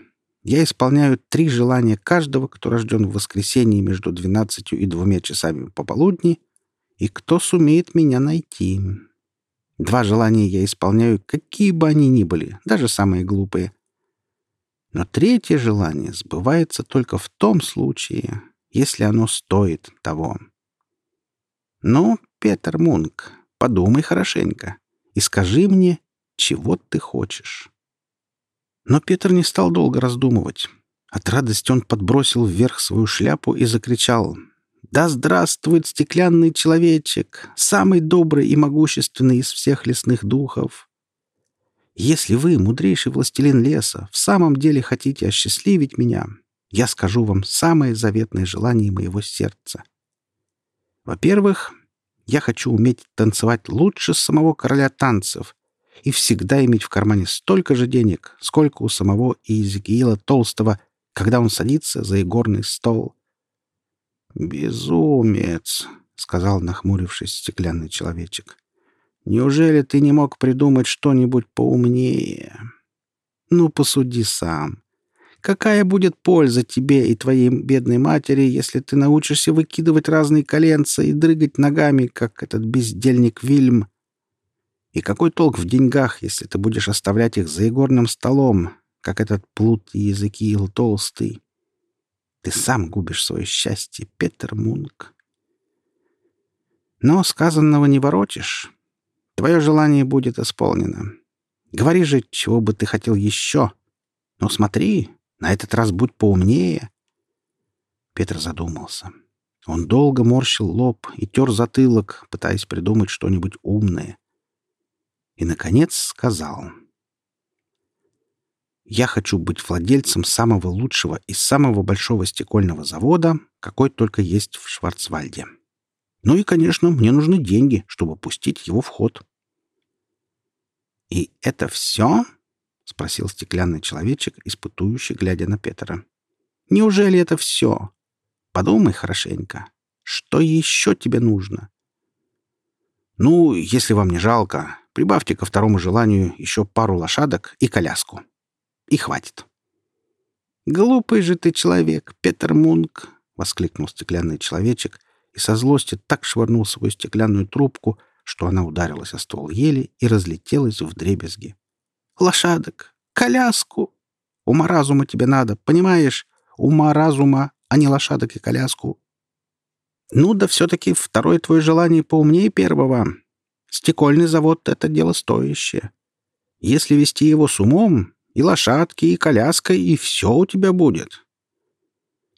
Я исполняю три желания каждого, кто рожден в воскресенье между двенадцатью и двумя часами пополудни, и кто сумеет меня найти. Два желания я исполняю, какие бы они ни были, даже самые глупые — но третье желание сбывается только в том случае, если оно стоит того. Ну, Петер Мунк, подумай хорошенько и скажи мне, чего ты хочешь. Но Петр не стал долго раздумывать. От радости он подбросил вверх свою шляпу и закричал «Да здравствует стеклянный человечек, самый добрый и могущественный из всех лесных духов! Если вы, мудрейший властелин леса, в самом деле хотите осчастливить меня, я скажу вам самое заветное желание моего сердца. Во-первых, я хочу уметь танцевать лучше самого короля танцев и всегда иметь в кармане столько же денег, сколько у самого Иезекиила Толстого, когда он садится за игорный стол. «Безумец!» — сказал, нахмурившись, стеклянный человечек. Неужели ты не мог придумать что-нибудь поумнее? Ну, посуди сам. Какая будет польза тебе и твоей бедной матери, если ты научишься выкидывать разные коленца и дрыгать ногами, как этот бездельник Вильм? И какой толк в деньгах, если ты будешь оставлять их за игорным столом, как этот плут языки ил толстый? Ты сам губишь свое счастье, Петер Мунк. Но сказанного не воротишь. Твое желание будет исполнено. Говори же, чего бы ты хотел еще. Но смотри, на этот раз будь поумнее. Петр задумался. Он долго морщил лоб и тер затылок, пытаясь придумать что-нибудь умное. И, наконец, сказал. «Я хочу быть владельцем самого лучшего и самого большого стекольного завода, какой только есть в Шварцвальде. Ну и, конечно, мне нужны деньги, чтобы пустить его в ход. «И это все?» — спросил стеклянный человечек, испытующий, глядя на Петра. «Неужели это все? Подумай хорошенько. Что еще тебе нужно?» «Ну, если вам не жалко, прибавьте ко второму желанию еще пару лошадок и коляску. И хватит». «Глупый же ты человек, Петер Мунк!» — воскликнул стеклянный человечек и со злости так швырнул свою стеклянную трубку, что она ударилась о ствол ели и разлетелась в дребезги. «Лошадок! Коляску! Ума-разума тебе надо, понимаешь? Ума-разума, а не лошадок и коляску. Ну да все-таки второе твое желание поумнее первого. Стекольный завод — это дело стоящее. Если вести его с умом, и лошадки, и коляска, и все у тебя будет.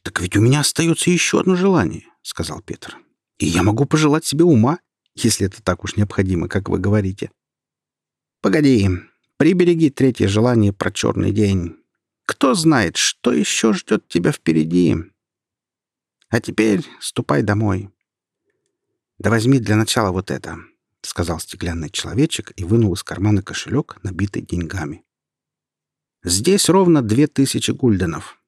«Так ведь у меня остается еще одно желание», — сказал Петр. «И я могу пожелать себе ума, если это так уж необходимо, как вы говорите». «Погоди, прибереги третье желание про черный день. Кто знает, что еще ждет тебя впереди. А теперь ступай домой». «Да возьми для начала вот это», — сказал стеклянный человечек и вынул из кармана кошелек, набитый деньгами. «Здесь ровно две тысячи гульденов.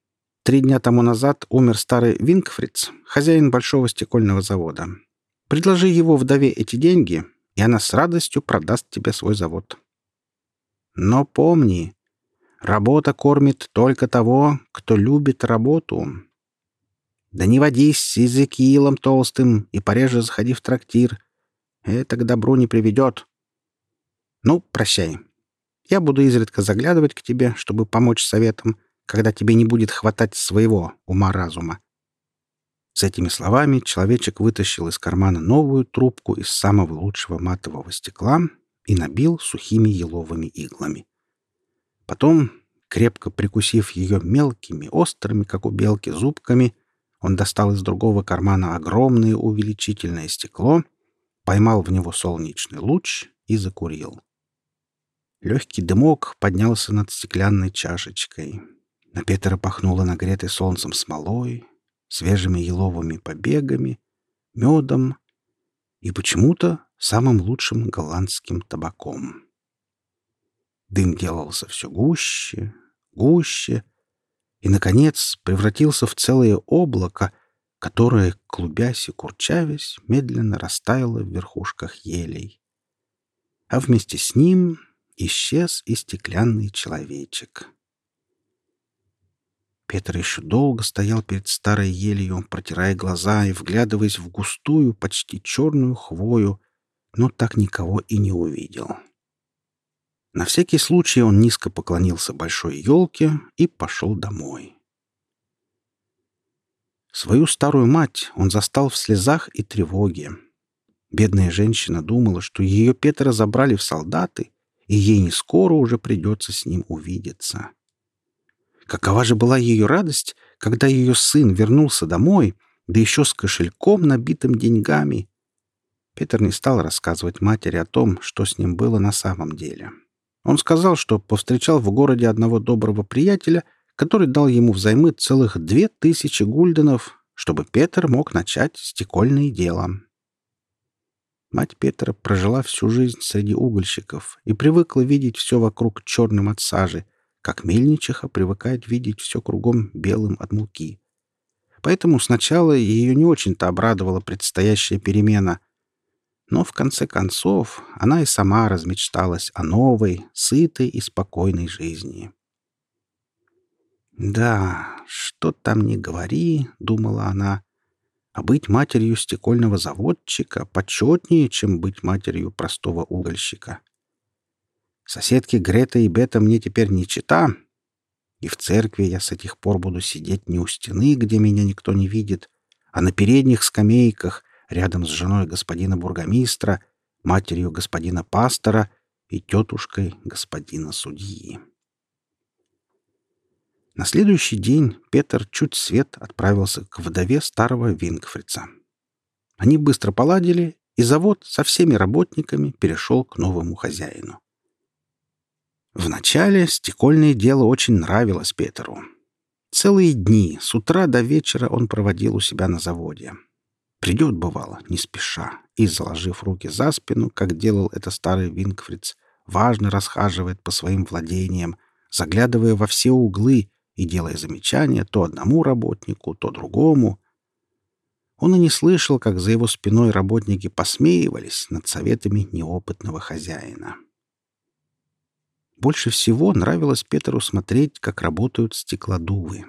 Три дня тому назад умер старый Винкфриц, хозяин большого стекольного завода. Предложи его вдове эти деньги, и она с радостью продаст тебе свой завод. Но помни, Работа кормит только того, кто любит работу. Да не водись с Иезекиилом толстым и пореже заходи в трактир. Это к добру не приведет. Ну, прощай. Я буду изредка заглядывать к тебе, чтобы помочь советам, когда тебе не будет хватать своего ума-разума. С этими словами человечек вытащил из кармана новую трубку из самого лучшего матового стекла и набил сухими еловыми иглами. Потом, крепко прикусив ее мелкими, острыми, как у белки, зубками, он достал из другого кармана огромное увеличительное стекло, поймал в него солнечный луч и закурил. Легкий дымок поднялся над стеклянной чашечкой. На Петра пахнуло нагретой солнцем смолой, свежими еловыми побегами, медом и почему-то самым лучшим голландским табаком. Дым делался все гуще, гуще и, наконец, превратился в целое облако, которое, клубясь и курчавясь, медленно растаяло в верхушках елей. А вместе с ним исчез и стеклянный человечек — Петр еще долго стоял перед старой елью, протирая глаза и вглядываясь в густую, почти черную хвою, но так никого и не увидел. На всякий случай он низко поклонился большой елке и пошел домой. Свою старую мать он застал в слезах и тревоге. Бедная женщина думала, что ее Петра забрали в солдаты, и ей не скоро уже придется с ним увидеться. Какова же была ее радость, когда ее сын вернулся домой, да еще с кошельком, набитым деньгами. Петр не стал рассказывать матери о том, что с ним было на самом деле. Он сказал, что повстречал в городе одного доброго приятеля, который дал ему взаймы целых две тысячи гульденов, чтобы Петр мог начать стекольное дело. Мать Петра прожила всю жизнь среди угольщиков и привыкла видеть все вокруг черным от сажи — как мельничиха привыкает видеть все кругом белым от муки. Поэтому сначала ее не очень-то обрадовала предстоящая перемена. Но в конце концов она и сама размечталась о новой, сытой и спокойной жизни. «Да, что там не говори», — думала она, — «а быть матерью стекольного заводчика почетнее, чем быть матерью простого угольщика». Соседки Грета и Бета мне теперь не чита, и в церкви я с этих пор буду сидеть не у стены, где меня никто не видит, а на передних скамейках рядом с женой господина бургомистра, матерью господина пастора и тетушкой господина судьи. На следующий день Петр чуть свет отправился к вдове старого Вингфрица. Они быстро поладили, и завод со всеми работниками перешел к новому хозяину. Вначале стекольное дело очень нравилось Петеру. Целые дни, с утра до вечера он проводил у себя на заводе. Придет, бывало, не спеша, и, заложив руки за спину, как делал это старый Винкфриц, важно расхаживает по своим владениям, заглядывая во все углы и делая замечания то одному работнику, то другому. Он и не слышал, как за его спиной работники посмеивались над советами неопытного хозяина. Больше всего нравилось Петру смотреть, как работают стеклодувы.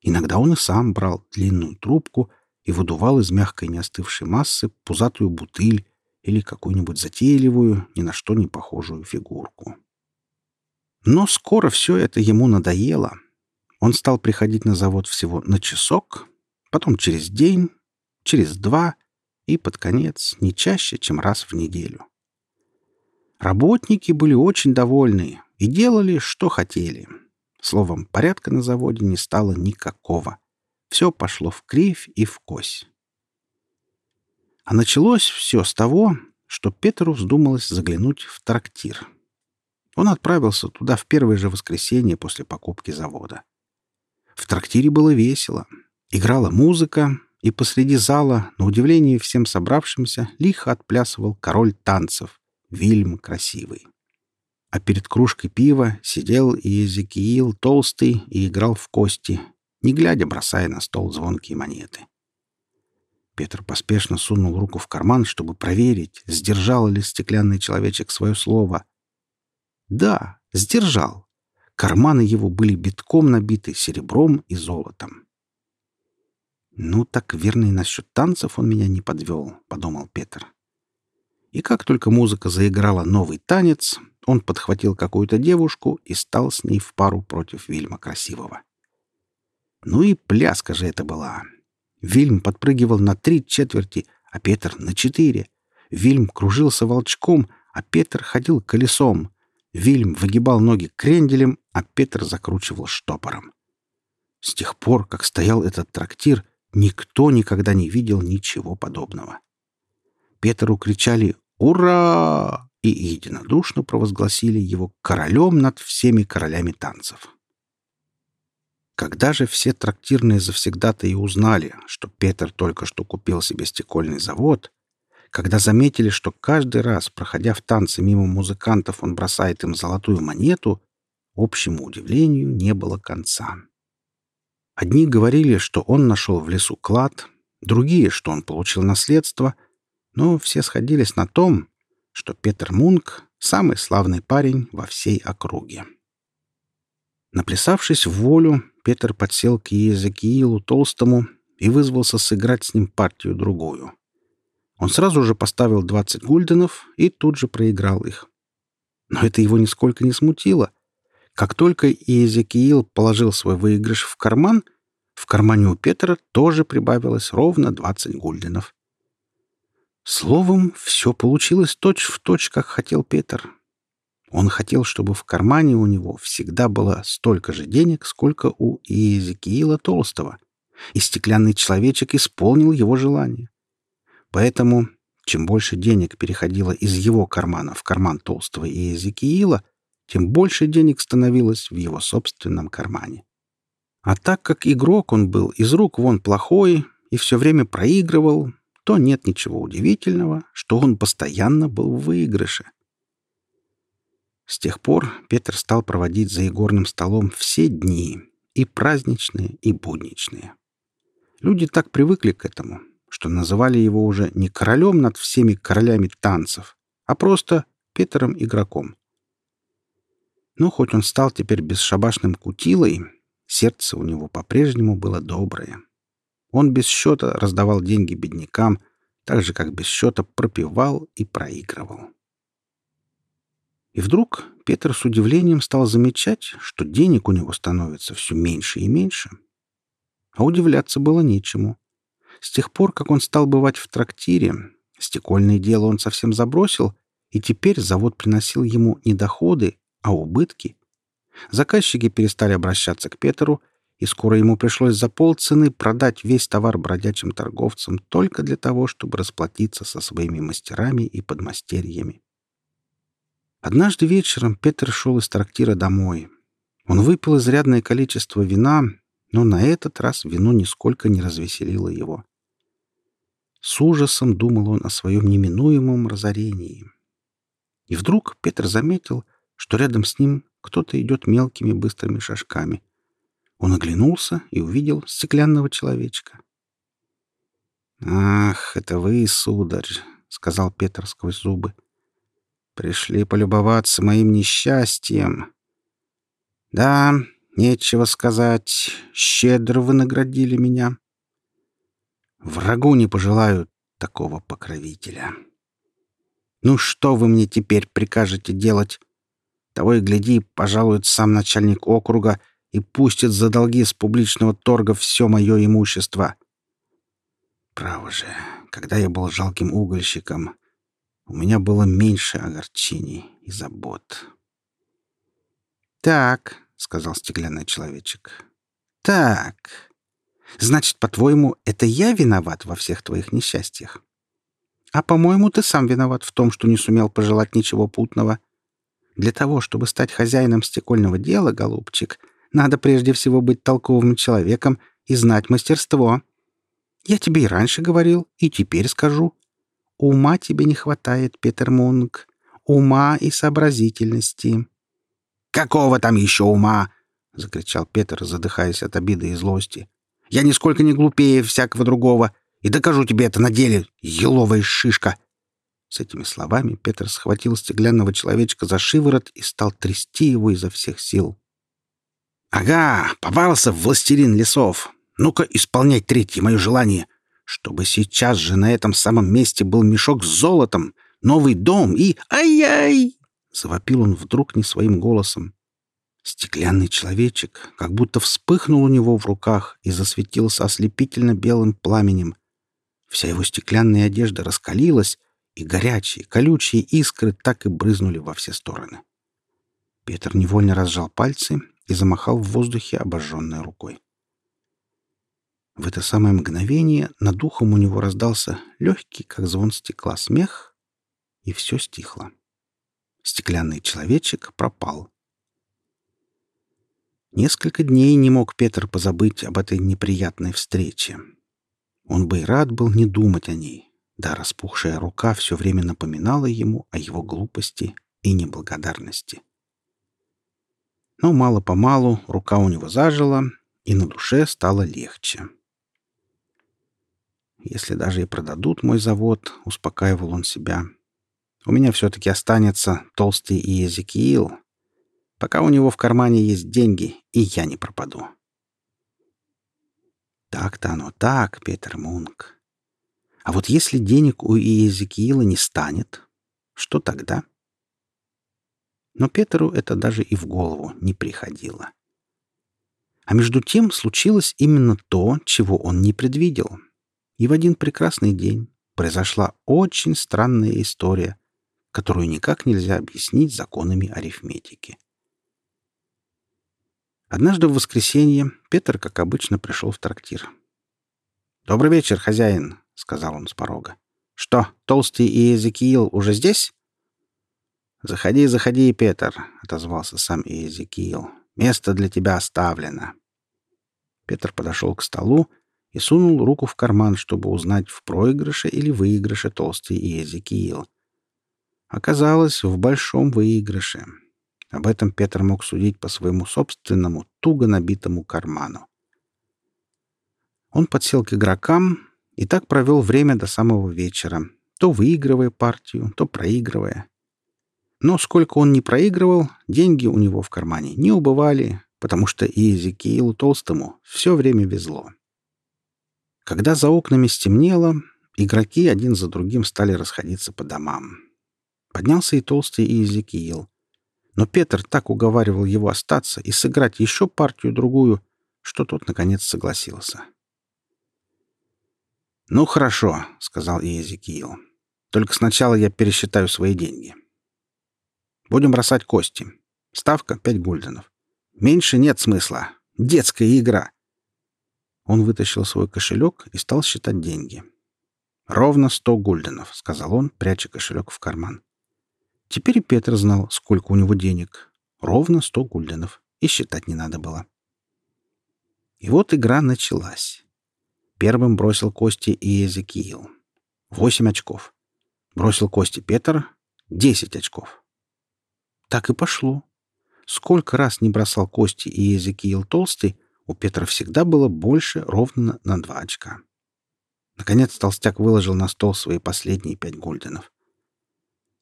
Иногда он и сам брал длинную трубку и выдувал из мягкой неостывшей массы пузатую бутыль или какую-нибудь затейливую, ни на что не похожую фигурку. Но скоро все это ему надоело. Он стал приходить на завод всего на часок, потом через день, через два и, под конец, не чаще, чем раз в неделю. Работники были очень довольны и делали, что хотели. Словом, порядка на заводе не стало никакого. Все пошло в кривь и в кось. А началось все с того, что Петру вздумалось заглянуть в трактир. Он отправился туда в первое же воскресенье после покупки завода. В трактире было весело. Играла музыка, и посреди зала, на удивление всем собравшимся, лихо отплясывал король танцев, Вильм красивый. А перед кружкой пива сидел и Езекиил толстый и играл в кости, не глядя бросая на стол звонкие монеты. Петр поспешно сунул руку в карман, чтобы проверить, сдержал ли стеклянный человечек свое слово. Да, сдержал. Карманы его были битком набиты серебром и золотом. «Ну, так верно и насчет танцев он меня не подвел», — подумал Петр. И как только музыка заиграла новый танец, он подхватил какую-то девушку и стал с ней в пару против Вильма Красивого. Ну и пляска же это была. Вильм подпрыгивал на три четверти, а Петр — на четыре. Вильм кружился волчком, а Петр ходил колесом. Вильм выгибал ноги кренделем, а Петр закручивал штопором. С тех пор, как стоял этот трактир, никто никогда не видел ничего подобного. Петру кричали «Ура!» и единодушно провозгласили его королем над всеми королями танцев. Когда же все трактирные завсегдатые узнали, что Петр только что купил себе стекольный завод, когда заметили, что каждый раз, проходя в танцы мимо музыкантов, он бросает им золотую монету, общему удивлению не было конца. Одни говорили, что он нашел в лесу клад, другие, что он получил наследство, но все сходились на том, что Петр Мунк — самый славный парень во всей округе. Наплясавшись в волю, Петр подсел к Езекиилу Толстому и вызвался сыграть с ним партию-другую. Он сразу же поставил 20 гульденов и тут же проиграл их. Но это его нисколько не смутило. Как только Иезекиил положил свой выигрыш в карман, в кармане у Петра тоже прибавилось ровно 20 гульденов. Словом, все получилось точь-в-точь, точь, как хотел Петр. Он хотел, чтобы в кармане у него всегда было столько же денег, сколько у Иезекиила Толстого, и стеклянный человечек исполнил его желание. Поэтому, чем больше денег переходило из его кармана в карман Толстого и Иезекиила, тем больше денег становилось в его собственном кармане. А так как игрок он был из рук вон плохой и все время проигрывал, то нет ничего удивительного, что он постоянно был в выигрыше — с тех пор Петр стал проводить за игорным столом все дни, и праздничные, и будничные. Люди так привыкли к этому, что называли его уже не королем над всеми королями танцев, а просто Петром-игроком. Но хоть он стал теперь бесшабашным кутилой, сердце у него по-прежнему было доброе. Он без счета раздавал деньги беднякам, так же, как без счета пропивал и проигрывал. И вдруг Петр с удивлением стал замечать, что денег у него становится все меньше и меньше. А удивляться было нечему. С тех пор, как он стал бывать в трактире, стекольное дело он совсем забросил, и теперь завод приносил ему не доходы, а убытки. Заказчики перестали обращаться к Петру, и скоро ему пришлось за полцены продать весь товар бродячим торговцам только для того, чтобы расплатиться со своими мастерами и подмастерьями. Однажды вечером Петр шел из трактира домой. Он выпил изрядное количество вина, но на этот раз вино нисколько не развеселило его. С ужасом думал он о своем неминуемом разорении. И вдруг Петр заметил, что рядом с ним кто-то идет мелкими быстрыми шажками. Он оглянулся и увидел стеклянного человечка. «Ах, это вы, сударь!» — сказал Петр сквозь зубы. — Пришли полюбоваться моим несчастьем. Да, нечего сказать, щедро вы наградили меня. Врагу не пожелаю такого покровителя. Ну что вы мне теперь прикажете делать? Того и гляди, пожалует сам начальник округа и пустит за долги с публичного торга все мое имущество. Право же, когда я был жалким угольщиком, у меня было меньше огорчений и забот. «Так», — сказал стеклянный человечек, — «так. Значит, по-твоему, это я виноват во всех твоих несчастьях? А, по-моему, ты сам виноват в том, что не сумел пожелать ничего путного. Для того, чтобы стать хозяином стекольного дела, голубчик, надо прежде всего быть толковым человеком и знать мастерство. Я тебе и раньше говорил, и теперь скажу. Ума тебе не хватает, Петер Мунк. Ума и сообразительности. «Какого там еще ума?» — закричал Петр, задыхаясь от обиды и злости. «Я нисколько не глупее всякого другого, и докажу тебе это на деле, еловая шишка!» С этими словами Петр схватил стеклянного человечка за шиворот и стал трясти его изо всех сил. «Ага, попался в властелин лесов. Ну-ка, исполнять третье мое желание. Чтобы сейчас же на этом самом месте был мешок с золотом, новый дом и... Ай-яй!» Завопил он вдруг не своим голосом. Стеклянный человечек как будто вспыхнул у него в руках и засветился ослепительно белым пламенем. Вся его стеклянная одежда раскалилась, и горячие, колючие искры так и брызнули во все стороны. Петр невольно разжал пальцы и замахал в воздухе обожженной рукой. В это самое мгновение над духом у него раздался легкий, как звон стекла, смех, и все стихло. Стеклянный человечек пропал. Несколько дней не мог Петр позабыть об этой неприятной встрече. Он бы и рад был не думать о ней, да распухшая рука все время напоминала ему о его глупости и неблагодарности. Но мало-помалу рука у него зажила, и на душе стало легче. Если даже и продадут мой завод, успокаивал он себя, у меня все-таки останется толстый и Иезекиил, пока у него в кармане есть деньги, и я не пропаду. Так-то оно так, Петер Мунк. А вот если денег у Иезекиила не станет, что тогда? Но Петру это даже и в голову не приходило. А между тем случилось именно то, чего он не предвидел. И в один прекрасный день произошла очень странная история, которую никак нельзя объяснить законами арифметики. Однажды в воскресенье Петр, как обычно, пришел в трактир. «Добрый вечер, хозяин», — сказал он с порога. «Что, Толстый и Иезекиил уже здесь?» «Заходи, заходи, Петр», — отозвался сам Иезекиил. «Место для тебя оставлено». Петр подошел к столу и сунул руку в карман, чтобы узнать, в проигрыше или выигрыше Толстый Иезекиил. Оказалось, в большом выигрыше. Об этом Петр мог судить по своему собственному, туго набитому карману. Он подсел к игрокам и так провел время до самого вечера, то выигрывая партию, то проигрывая. Но сколько он не проигрывал, деньги у него в кармане не убывали, потому что и Эзекиилу Толстому все время везло. Когда за окнами стемнело, игроки один за другим стали расходиться по домам. Поднялся и Толстый и Эзекиил. Но Петр так уговаривал его остаться и сыграть еще партию-другую, что тот, наконец, согласился. «Ну, хорошо», — сказал Иезекиил. «Только сначала я пересчитаю свои деньги. Будем бросать кости. Ставка — пять гульденов. Меньше нет смысла. Детская игра». Он вытащил свой кошелек и стал считать деньги. «Ровно сто гульденов», — сказал он, пряча кошелек в карман. Теперь и Петр знал, сколько у него денег. Ровно сто гульденов. И считать не надо было. И вот игра началась. Первым бросил кости и Иезекиил. Восемь очков. Бросил кости Петр. Десять очков. Так и пошло. Сколько раз не бросал кости и Иезекиил толстый, у Петра всегда было больше ровно на два очка. Наконец толстяк выложил на стол свои последние пять гульденов.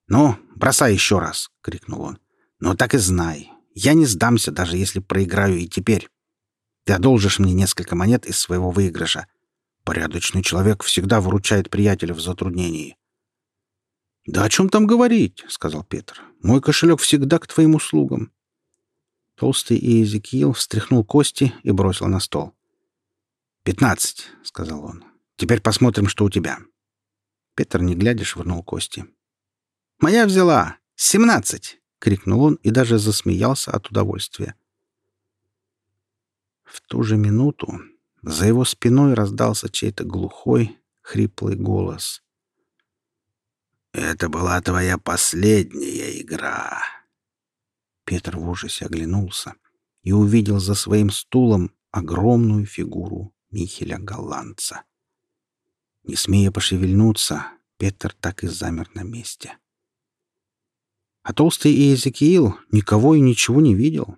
«Ну, бросай еще раз!» — крикнул он. «Но так и знай, я не сдамся, даже если проиграю и теперь. Ты одолжишь мне несколько монет из своего выигрыша. Порядочный человек всегда выручает приятеля в затруднении». «Да о чем там говорить?» — сказал Петр. «Мой кошелек всегда к твоим услугам». Толстый и Иезекиил встряхнул кости и бросил на стол. «Пятнадцать», — сказал он. «Теперь посмотрим, что у тебя». Петр, не глядя, швырнул кости. Моя взяла! Семнадцать!» — крикнул он и даже засмеялся от удовольствия. В ту же минуту за его спиной раздался чей-то глухой, хриплый голос. «Это была твоя последняя игра!» Петр в ужасе оглянулся и увидел за своим стулом огромную фигуру Михеля Голландца. Не смея пошевельнуться, Петр так и замер на месте. А толстый Иезекиил никого и ничего не видел.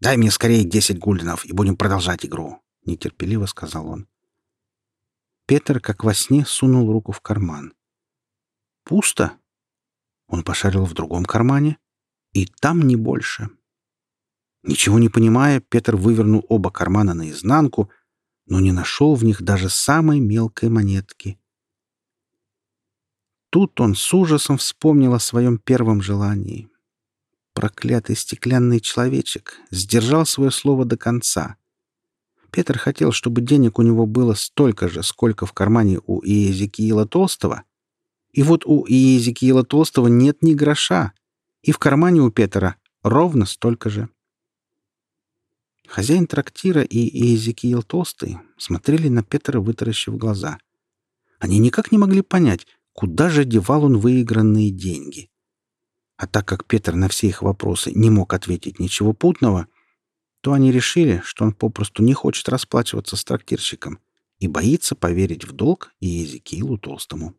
«Дай мне скорее десять гульденов, и будем продолжать игру», — нетерпеливо сказал он. Петр, как во сне, сунул руку в карман. Пусто. Он пошарил в другом кармане, и там не больше. Ничего не понимая, Петр вывернул оба кармана наизнанку, но не нашел в них даже самой мелкой монетки. Тут он с ужасом вспомнил о своем первом желании. Проклятый стеклянный человечек сдержал свое слово до конца. Петр хотел, чтобы денег у него было столько же, сколько в кармане у Иезекиила Толстого. И вот у Иезекиила Толстого нет ни гроша, и в кармане у Петра ровно столько же. Хозяин трактира и Иезекиил Толстый смотрели на Петра, вытаращив глаза. Они никак не могли понять, куда же девал он выигранные деньги. А так как Петр на все их вопросы не мог ответить ничего путного, то они решили, что он попросту не хочет расплачиваться с трактирщиком и боится поверить в долг и Езекиилу Толстому.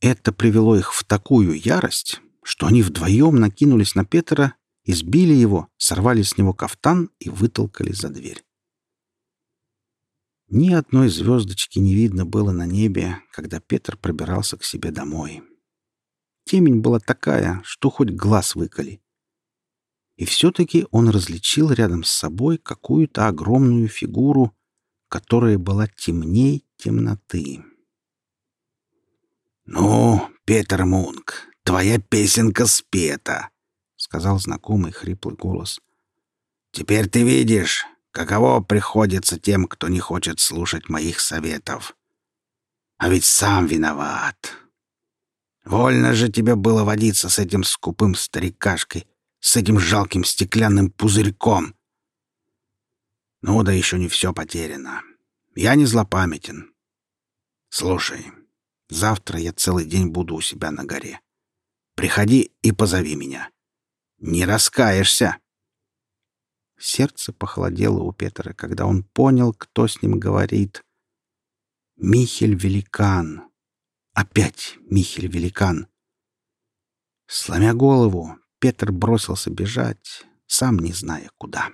Это привело их в такую ярость, что они вдвоем накинулись на Петра, избили его, сорвали с него кафтан и вытолкали за дверь. Ни одной звездочки не видно было на небе, когда Петр пробирался к себе домой. Темень была такая, что хоть глаз выколи. И все-таки он различил рядом с собой какую-то огромную фигуру, которая была темней темноты. «Ну, Петр Мунк, твоя песенка спета», — сказал знакомый хриплый голос. «Теперь ты видишь, каково приходится тем, кто не хочет слушать моих советов. А ведь сам виноват. Вольно же тебе было водиться с этим скупым старикашкой, с этим жалким стеклянным пузырьком. Ну да еще не все потеряно. Я не злопамятен. Слушай, завтра я целый день буду у себя на горе. Приходи и позови меня. Не раскаешься. Сердце похолодело у Петра, когда он понял, кто с ним говорит. Михель Великан. Опять Михель Великан. Сломя голову, Петр бросился бежать, сам не зная куда.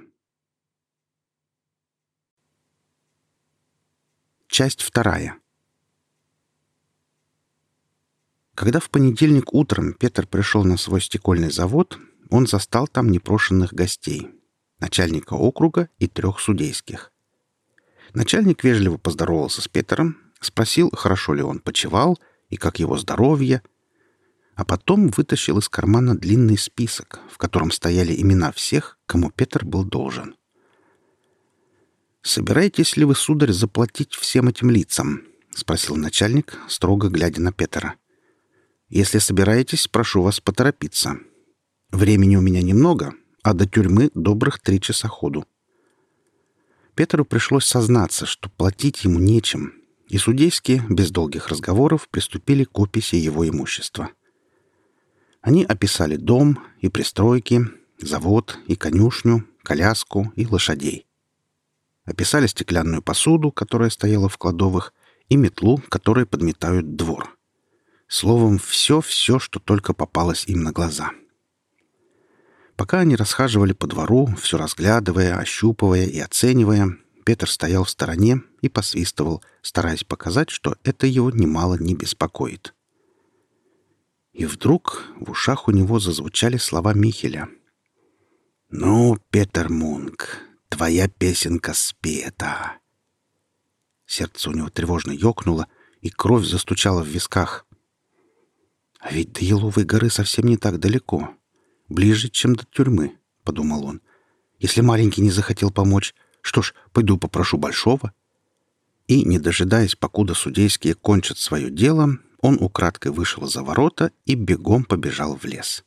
Часть вторая. Когда в понедельник утром Петр пришел на свой стекольный завод, он застал там непрошенных гостей — начальника округа и трех судейских. Начальник вежливо поздоровался с Петером, спросил, хорошо ли он почевал и как его здоровье, а потом вытащил из кармана длинный список, в котором стояли имена всех, кому Петр был должен. «Собираетесь ли вы, сударь, заплатить всем этим лицам?» — спросил начальник, строго глядя на Петра. «Если собираетесь, прошу вас поторопиться. Времени у меня немного, а до тюрьмы добрых три часа ходу. Петру пришлось сознаться, что платить ему нечем, и судейские, без долгих разговоров, приступили к описи его имущества. Они описали дом и пристройки, завод и конюшню, коляску и лошадей. Описали стеклянную посуду, которая стояла в кладовых, и метлу, которой подметают двор. Словом, все-все, что только попалось им на глаза — Пока они расхаживали по двору, все разглядывая, ощупывая и оценивая, Петр стоял в стороне и посвистывал, стараясь показать, что это его немало не беспокоит. И вдруг в ушах у него зазвучали слова Михеля. «Ну, Петер Мунк, твоя песенка спета!» Сердце у него тревожно ёкнуло, и кровь застучала в висках. А ведь до Еловой горы совсем не так далеко. Ближе, чем до тюрьмы, — подумал он. Если маленький не захотел помочь, что ж, пойду попрошу большого. И, не дожидаясь, покуда судейские кончат свое дело, он украдкой вышел за ворота и бегом побежал в лес.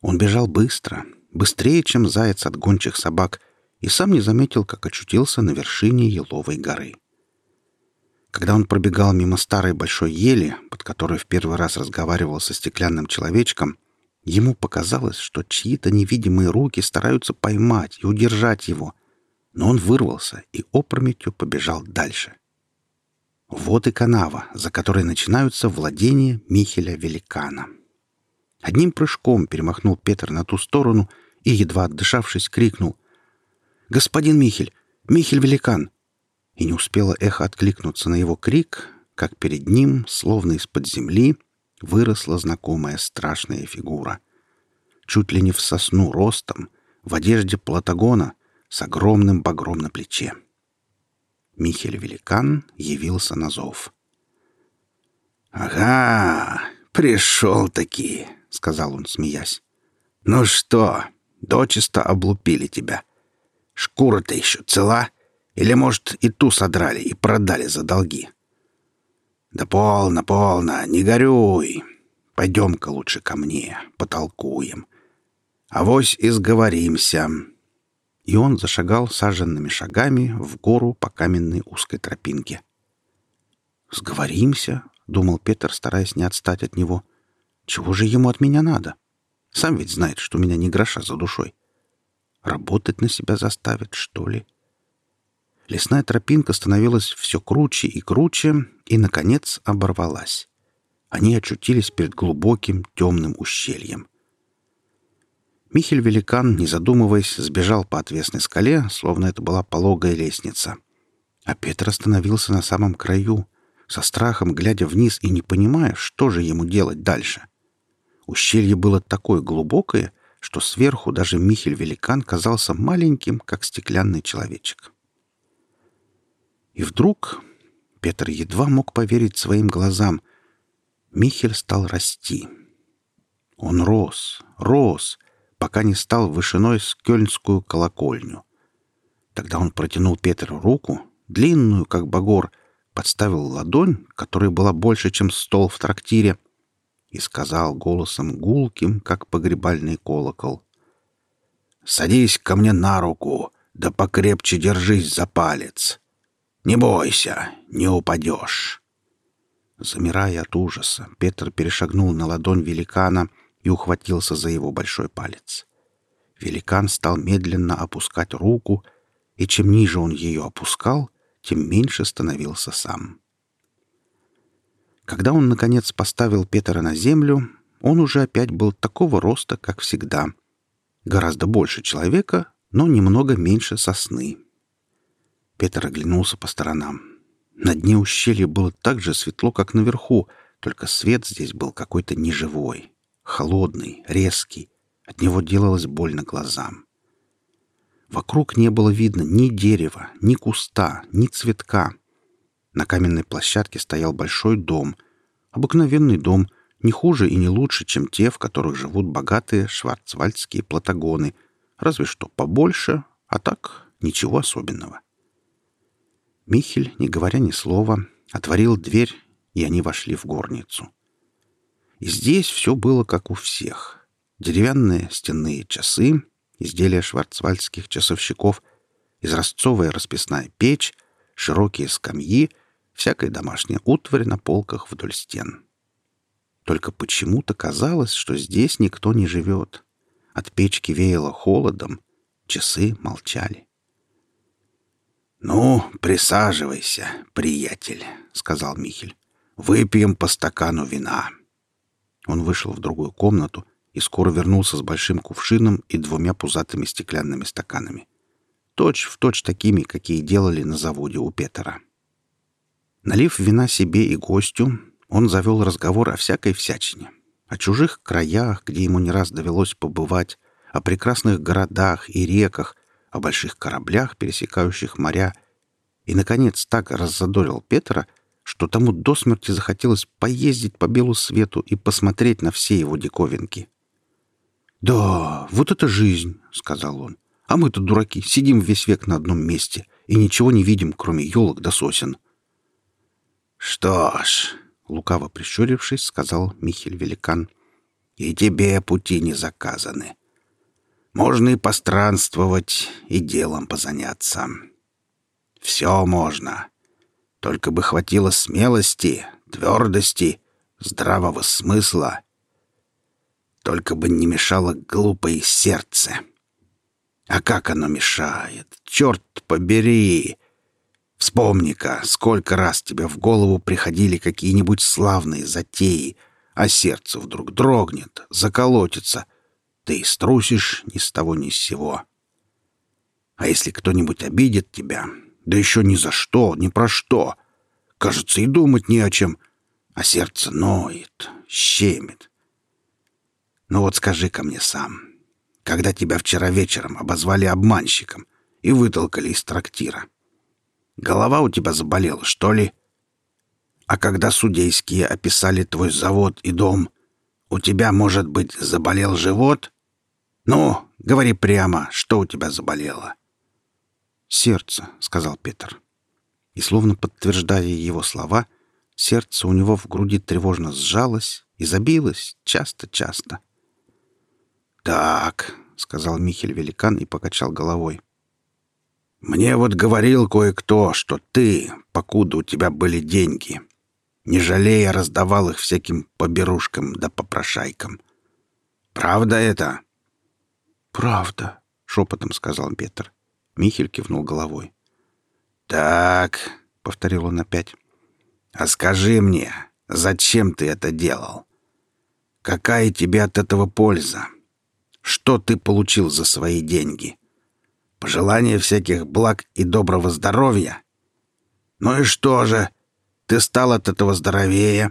Он бежал быстро, быстрее, чем заяц от гончих собак, и сам не заметил, как очутился на вершине Еловой горы. Когда он пробегал мимо старой большой ели, под которой в первый раз разговаривал со стеклянным человечком, Ему показалось, что чьи-то невидимые руки стараются поймать и удержать его, но он вырвался и опрометью побежал дальше. Вот и канава, за которой начинаются владения Михеля Великана. Одним прыжком перемахнул Петр на ту сторону и, едва отдышавшись, крикнул «Господин Михель! Михель Великан!» И не успело эхо откликнуться на его крик, как перед ним, словно из-под земли, выросла знакомая страшная фигура. Чуть ли не в сосну ростом, в одежде платагона с огромным багром на плече. Михель Великан явился на зов. «Ага, пришел-таки», — сказал он, смеясь. «Ну что, дочисто облупили тебя. Шкура-то еще цела? Или, может, и ту содрали и продали за долги?» «Да полно, полно, не горюй. Пойдем-ка лучше ко мне, потолкуем. Авось и сговоримся и он зашагал саженными шагами в гору по каменной узкой тропинке. «Сговоримся», — думал Петр, стараясь не отстать от него. «Чего же ему от меня надо? Сам ведь знает, что у меня не гроша за душой. Работать на себя заставит, что ли?» Лесная тропинка становилась все круче и круче, и, наконец, оборвалась. Они очутились перед глубоким темным ущельем. Михель-великан, не задумываясь, сбежал по отвесной скале, словно это была пологая лестница. А Петр остановился на самом краю, со страхом глядя вниз и не понимая, что же ему делать дальше. Ущелье было такое глубокое, что сверху даже Михель-великан казался маленьким, как стеклянный человечек. И вдруг Петр едва мог поверить своим глазам. Михель стал расти. Он рос, рос — пока не стал вышиной с кёльнскую колокольню. Тогда он протянул Петру руку, длинную, как багор, подставил ладонь, которая была больше, чем стол в трактире, и сказал голосом гулким, как погребальный колокол. «Садись ко мне на руку, да покрепче держись за палец. Не бойся, не упадешь». Замирая от ужаса, Петр перешагнул на ладонь великана — и ухватился за его большой палец. Великан стал медленно опускать руку, и чем ниже он ее опускал, тем меньше становился сам. Когда он, наконец, поставил Петра на землю, он уже опять был такого роста, как всегда. Гораздо больше человека, но немного меньше сосны. Петр оглянулся по сторонам. На дне ущелья было так же светло, как наверху, только свет здесь был какой-то неживой холодный, резкий. От него делалось больно глазам. Вокруг не было видно ни дерева, ни куста, ни цветка. На каменной площадке стоял большой дом. Обыкновенный дом, не хуже и не лучше, чем те, в которых живут богатые шварцвальдские платагоны, разве что побольше, а так ничего особенного. Михель, не говоря ни слова, отворил дверь, и они вошли в горницу. И здесь все было как у всех. Деревянные стенные часы, изделия шварцвальдских часовщиков, изразцовая расписная печь, широкие скамьи, всякая домашняя утварь на полках вдоль стен. Только почему-то казалось, что здесь никто не живет. От печки веяло холодом, часы молчали. «Ну, присаживайся, приятель», — сказал Михель. «Выпьем по стакану вина». Он вышел в другую комнату и скоро вернулся с большим кувшином и двумя пузатыми стеклянными стаканами. Точь в точь такими, какие делали на заводе у Петера. Налив вина себе и гостю, он завел разговор о всякой всячине. О чужих краях, где ему не раз довелось побывать, о прекрасных городах и реках, о больших кораблях, пересекающих моря, и, наконец, так раззадорил Петра — что тому до смерти захотелось поездить по белу свету и посмотреть на все его диковинки. «Да, вот это жизнь», — сказал он. «А мы-то, дураки, сидим весь век на одном месте и ничего не видим, кроме елок да сосен». «Что ж», — лукаво прищурившись, сказал Михель Великан, — «и тебе пути не заказаны. Можно и постранствовать, и делом позаняться. Все можно. Только бы хватило смелости, твердости, здравого смысла. Только бы не мешало глупое сердце. А как оно мешает? Черт побери! Вспомни-ка, сколько раз тебе в голову приходили какие-нибудь славные затеи, а сердце вдруг дрогнет, заколотится. Ты и струсишь ни с того ни с сего. А если кто-нибудь обидит тебя, да еще ни за что, ни про что. Кажется, и думать не о чем. А сердце ноет, щемит. Ну вот скажи ко мне сам, когда тебя вчера вечером обозвали обманщиком и вытолкали из трактира. Голова у тебя заболела, что ли? А когда судейские описали твой завод и дом, у тебя, может быть, заболел живот? Ну, говори прямо, что у тебя заболело?» «Сердце», — сказал Петр. И, словно подтверждая его слова, сердце у него в груди тревожно сжалось и забилось часто-часто. «Так», — сказал Михель Великан и покачал головой. Мне вот говорил кое-кто, что ты, покуда у тебя были деньги, не жалея, раздавал их всяким поберушкам да попрошайкам. Правда это? Правда, шепотом сказал Петр. Михель кивнул головой. Так, повторил он опять. А скажи мне, зачем ты это делал? Какая тебе от этого польза? Что ты получил за свои деньги? пожелание всяких благ и доброго здоровья. Ну и что же, ты стал от этого здоровее?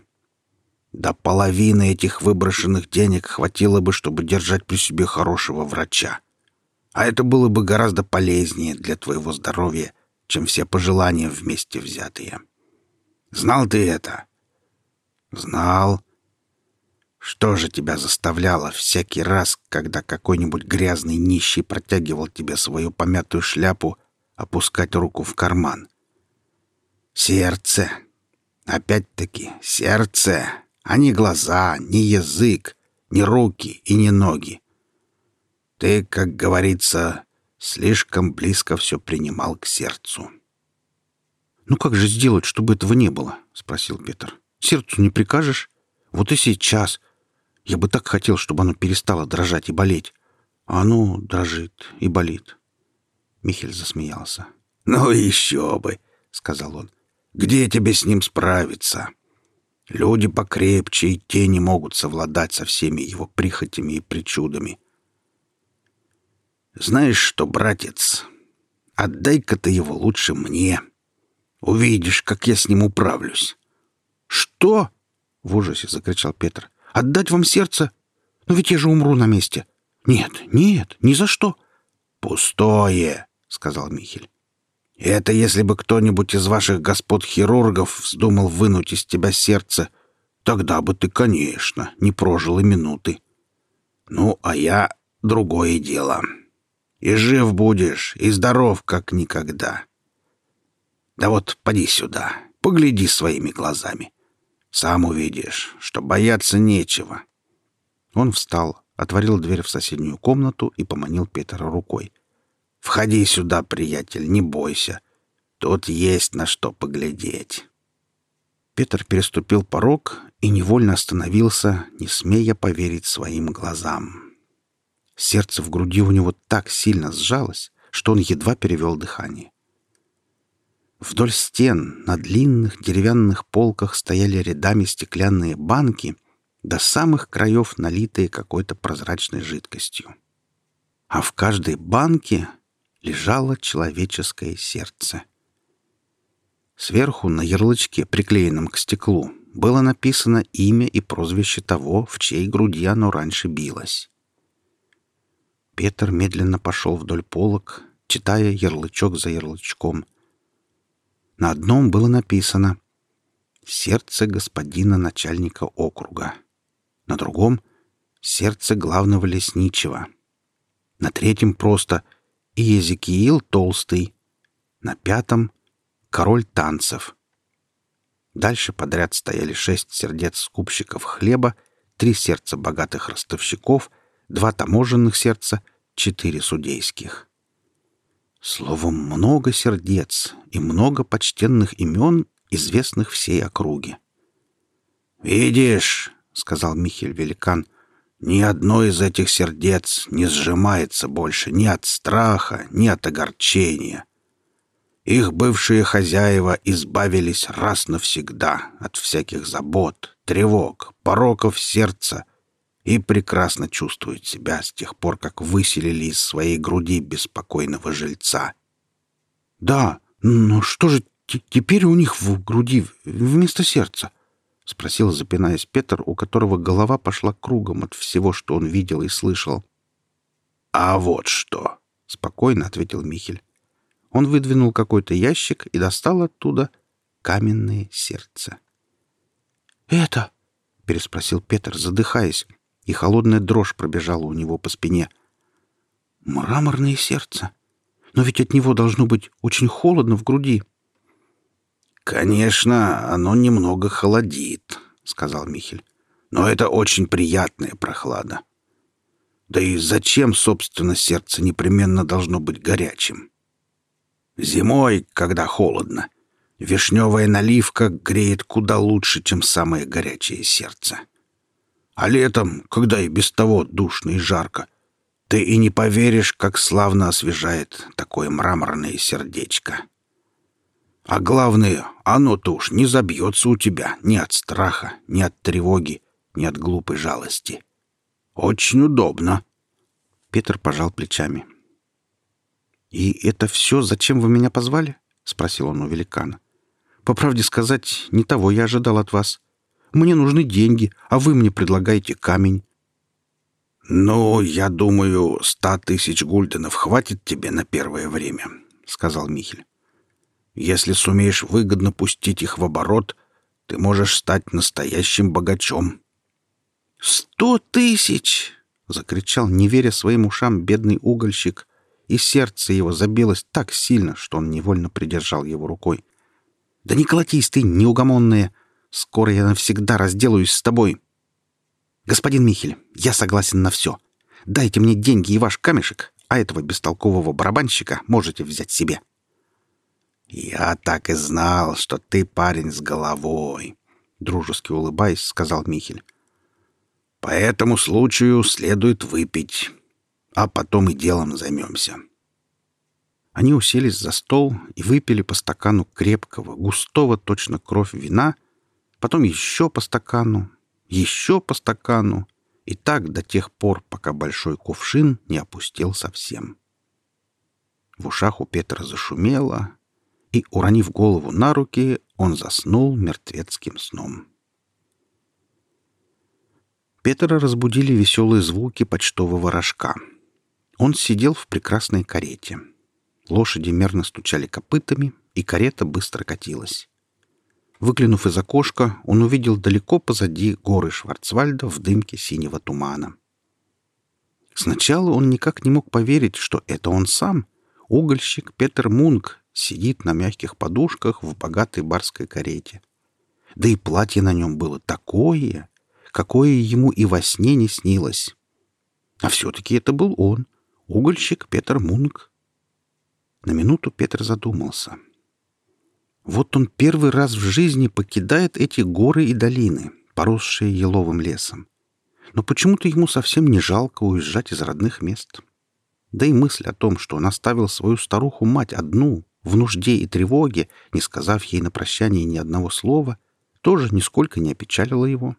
До половины этих выброшенных денег хватило бы, чтобы держать при себе хорошего врача. А это было бы гораздо полезнее для твоего здоровья, чем все пожелания вместе взятые. Знал ты это? Знал. Что же тебя заставляло всякий раз, когда какой-нибудь грязный нищий протягивал тебе свою помятую шляпу, опускать руку в карман? Сердце. Опять-таки, сердце, а не глаза, не язык, не руки и не ноги. Ты, как говорится, слишком близко все принимал к сердцу. «Ну как же сделать, чтобы этого не было?» — спросил Петр. «Сердцу не прикажешь? Вот и сейчас, я бы так хотел, чтобы оно перестало дрожать и болеть. А оно дрожит и болит. Михель засмеялся. «Ну еще бы!» — сказал он. «Где тебе с ним справиться? Люди покрепче и те не могут совладать со всеми его прихотями и причудами. Знаешь что, братец, отдай-ка ты его лучше мне. Увидишь, как я с ним управлюсь». «Что?» — в ужасе закричал Петр. Отдать вам сердце? Но ведь я же умру на месте. Нет, нет, ни за что. Пустое, сказал Михель. Это если бы кто-нибудь из ваших господ хирургов вздумал вынуть из тебя сердце, тогда бы ты, конечно, не прожил и минуты. Ну, а я другое дело. И жив будешь, и здоров, как никогда. Да вот, поди сюда, погляди своими глазами. Сам увидишь, что бояться нечего. Он встал, отворил дверь в соседнюю комнату и поманил Петра рукой. «Входи сюда, приятель, не бойся. Тут есть на что поглядеть». Петр переступил порог и невольно остановился, не смея поверить своим глазам. Сердце в груди у него так сильно сжалось, что он едва перевел дыхание. Вдоль стен на длинных деревянных полках стояли рядами стеклянные банки, до самых краев налитые какой-то прозрачной жидкостью. А в каждой банке лежало человеческое сердце. Сверху на ярлычке, приклеенном к стеклу, было написано имя и прозвище того, в чьей груди оно раньше билось. Петр медленно пошел вдоль полок, читая ярлычок за ярлычком — на одном было написано «Сердце господина начальника округа». На другом — «Сердце главного лесничего». На третьем просто «Иезекиил Толстый». На пятом — «Король танцев». Дальше подряд стояли шесть сердец скупщиков хлеба, три сердца богатых ростовщиков, два таможенных сердца, четыре судейских. Словом, много сердец и много почтенных имен, известных всей округе. «Видишь», — сказал Михель Великан, — «ни одно из этих сердец не сжимается больше ни от страха, ни от огорчения. Их бывшие хозяева избавились раз навсегда от всяких забот, тревог, пороков сердца и прекрасно чувствуют себя с тех пор, как выселили из своей груди беспокойного жильца. «Да, но что же теперь у них в груди вместо сердца?» — спросил, запинаясь Петр, у которого голова пошла кругом от всего, что он видел и слышал. «А вот что!» — спокойно ответил Михель. Он выдвинул какой-то ящик и достал оттуда каменное сердце. «Это?» — переспросил Петр, задыхаясь, и холодная дрожь пробежала у него по спине. «Мраморное сердце? Но ведь от него должно быть очень холодно в груди». «Конечно, оно немного холодит», — сказал Михель. «Но это очень приятная прохлада. Да и зачем, собственно, сердце непременно должно быть горячим? Зимой, когда холодно, вишневая наливка греет куда лучше, чем самое горячее сердце. А летом, когда и без того душно и жарко, ты и не поверишь, как славно освежает такое мраморное сердечко. А главное, оно-то уж не забьется у тебя ни от страха, ни от тревоги, ни от глупой жалости. Очень удобно. Петр пожал плечами. «И это все, зачем вы меня позвали?» — спросил он у великана. «По правде сказать, не того я ожидал от вас. Мне нужны деньги, а вы мне предлагаете камень». «Ну, я думаю, ста тысяч гульденов хватит тебе на первое время», — сказал Михель. «Если сумеешь выгодно пустить их в оборот, ты можешь стать настоящим богачом». «Сто тысяч!» — закричал, не веря своим ушам, бедный угольщик, и сердце его забилось так сильно, что он невольно придержал его рукой. «Да не колотись ты, неугомонная! Скоро я навсегда разделаюсь с тобой!» «Господин Михель, я согласен на все. Дайте мне деньги и ваш камешек, а этого бестолкового барабанщика можете взять себе». «Я так и знал, что ты парень с головой», — дружески улыбаясь, сказал Михель. «По этому случаю следует выпить а потом и делом займемся. Они уселись за стол и выпили по стакану крепкого, густого, точно кровь вина, потом еще по стакану, еще по стакану, и так до тех пор, пока большой кувшин не опустил совсем. В ушах у Петра зашумело, и, уронив голову на руки, он заснул мертвецким сном. Петра разбудили веселые звуки почтового рожка — он сидел в прекрасной карете. Лошади мерно стучали копытами, и карета быстро катилась. Выглянув из окошка, он увидел далеко позади горы Шварцвальда в дымке синего тумана. Сначала он никак не мог поверить, что это он сам, угольщик Петер Мунк, сидит на мягких подушках в богатой барской карете. Да и платье на нем было такое, какое ему и во сне не снилось. А все-таки это был он — Угольщик Петр Мунк. На минуту Петр задумался. Вот он первый раз в жизни покидает эти горы и долины, поросшие еловым лесом. Но почему-то ему совсем не жалко уезжать из родных мест. Да и мысль о том, что он оставил свою старуху-мать одну, в нужде и тревоге, не сказав ей на прощание ни одного слова, тоже нисколько не опечалила его.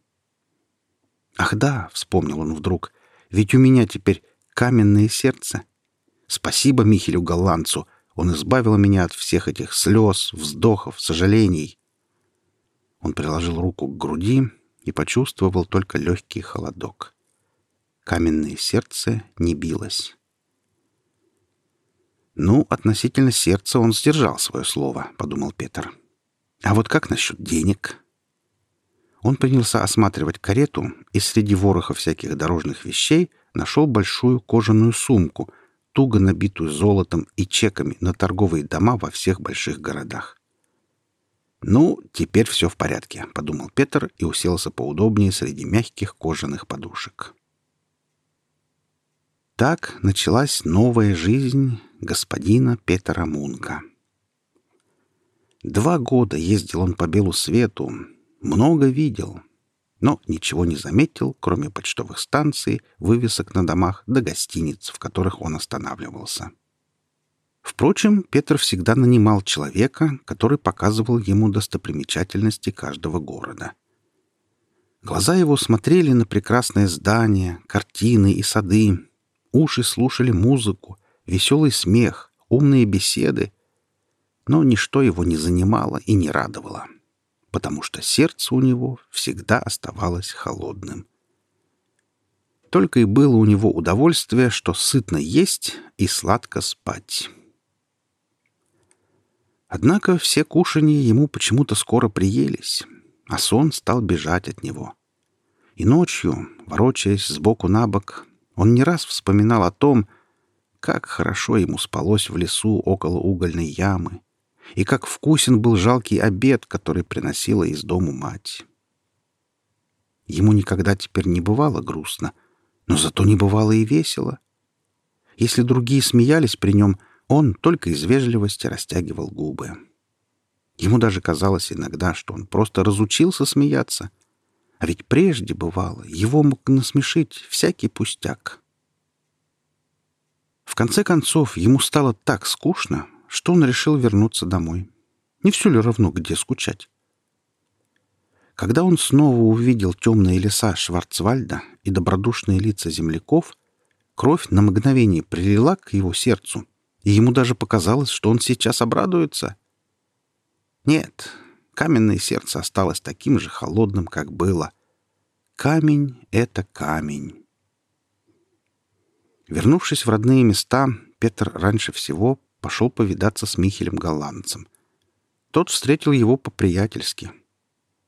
«Ах да», — вспомнил он вдруг, — «ведь у меня теперь каменное сердце. Спасибо Михелю Голландцу. Он избавил меня от всех этих слез, вздохов, сожалений. Он приложил руку к груди и почувствовал только легкий холодок. Каменное сердце не билось. «Ну, относительно сердца он сдержал свое слово», — подумал Петр. «А вот как насчет денег?» Он принялся осматривать карету и среди вороха всяких дорожных вещей нашел большую кожаную сумку, туго набитую золотом и чеками на торговые дома во всех больших городах. «Ну, теперь все в порядке», — подумал Петр и уселся поудобнее среди мягких кожаных подушек. Так началась новая жизнь господина Петра Мунка. Два года ездил он по белу свету, много видел, но ничего не заметил, кроме почтовых станций, вывесок на домах да гостиниц, в которых он останавливался. Впрочем, Петр всегда нанимал человека, который показывал ему достопримечательности каждого города. Глаза его смотрели на прекрасные здания, картины и сады, уши слушали музыку, веселый смех, умные беседы, но ничто его не занимало и не радовало. — потому что сердце у него всегда оставалось холодным. Только и было у него удовольствие, что сытно есть и сладко спать. Однако все кушанья ему почему-то скоро приелись, а сон стал бежать от него. И ночью, ворочаясь сбоку на бок, он не раз вспоминал о том, как хорошо ему спалось в лесу около угольной ямы, и как вкусен был жалкий обед, который приносила из дому мать. Ему никогда теперь не бывало грустно, но зато не бывало и весело. Если другие смеялись при нем, он только из вежливости растягивал губы. Ему даже казалось иногда, что он просто разучился смеяться. А ведь прежде бывало, его мог насмешить всякий пустяк. В конце концов, ему стало так скучно, что он решил вернуться домой. Не все ли равно, где скучать? Когда он снова увидел темные леса Шварцвальда и добродушные лица земляков, кровь на мгновение прилила к его сердцу, и ему даже показалось, что он сейчас обрадуется. Нет, каменное сердце осталось таким же холодным, как было. Камень — это камень. Вернувшись в родные места, Петр раньше всего пошел повидаться с Михелем Голландцем. Тот встретил его по-приятельски.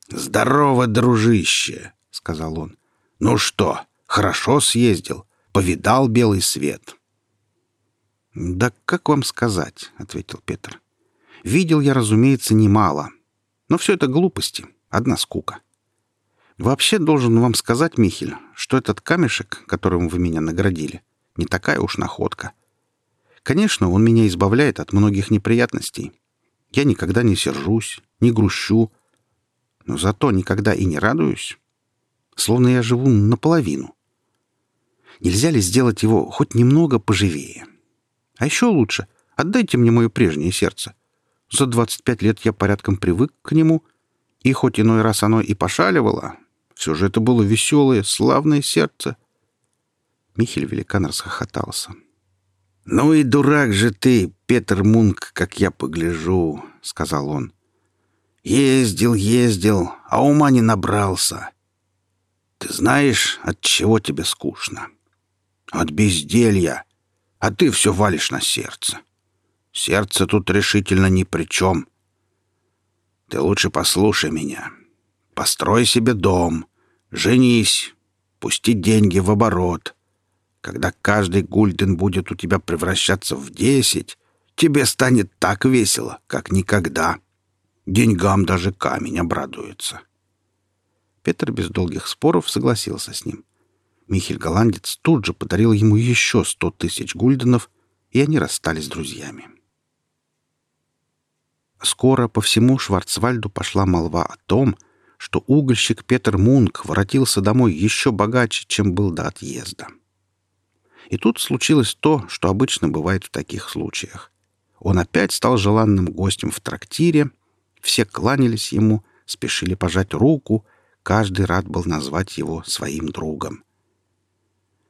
«Здорово, дружище!» — сказал он. «Ну что, хорошо съездил? Повидал белый свет?» «Да как вам сказать?» — ответил Петр. «Видел я, разумеется, немало. Но все это глупости, одна скука. Вообще должен вам сказать, Михель, что этот камешек, которым вы меня наградили, — не такая уж находка. Конечно, он меня избавляет от многих неприятностей. Я никогда не сержусь, не грущу, но зато никогда и не радуюсь. Словно я живу наполовину. Нельзя ли сделать его хоть немного поживее? А еще лучше, отдайте мне мое прежнее сердце. За 25 лет я порядком привык к нему, и хоть иной раз оно и пошаливало, все же это было веселое, славное сердце — Михель великан расхохотался. «Ну и дурак же ты, Петер Мунк, как я погляжу», — сказал он. «Ездил, ездил, а ума не набрался. Ты знаешь, от чего тебе скучно? От безделья, а ты все валишь на сердце. Сердце тут решительно ни при чем. Ты лучше послушай меня. Построй себе дом, женись, пусти деньги в оборот» Когда каждый гульден будет у тебя превращаться в десять, тебе станет так весело, как никогда. Деньгам даже камень обрадуется. Петр без долгих споров согласился с ним. Михель Голландец тут же подарил ему еще сто тысяч гульденов, и они расстались с друзьями. Скоро по всему Шварцвальду пошла молва о том, что угольщик Петр Мунк воротился домой еще богаче, чем был до отъезда. И тут случилось то, что обычно бывает в таких случаях. Он опять стал желанным гостем в трактире, все кланялись ему, спешили пожать руку, каждый рад был назвать его своим другом.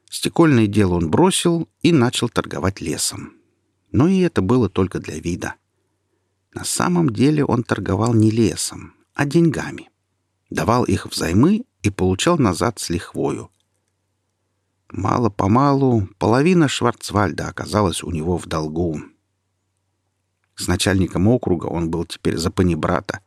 Стекольное дело он бросил и начал торговать лесом. Но и это было только для вида. На самом деле он торговал не лесом, а деньгами. Давал их взаймы и получал назад с лихвою. Мало-помалу половина Шварцвальда оказалась у него в долгу. С начальником округа он был теперь за панибрата,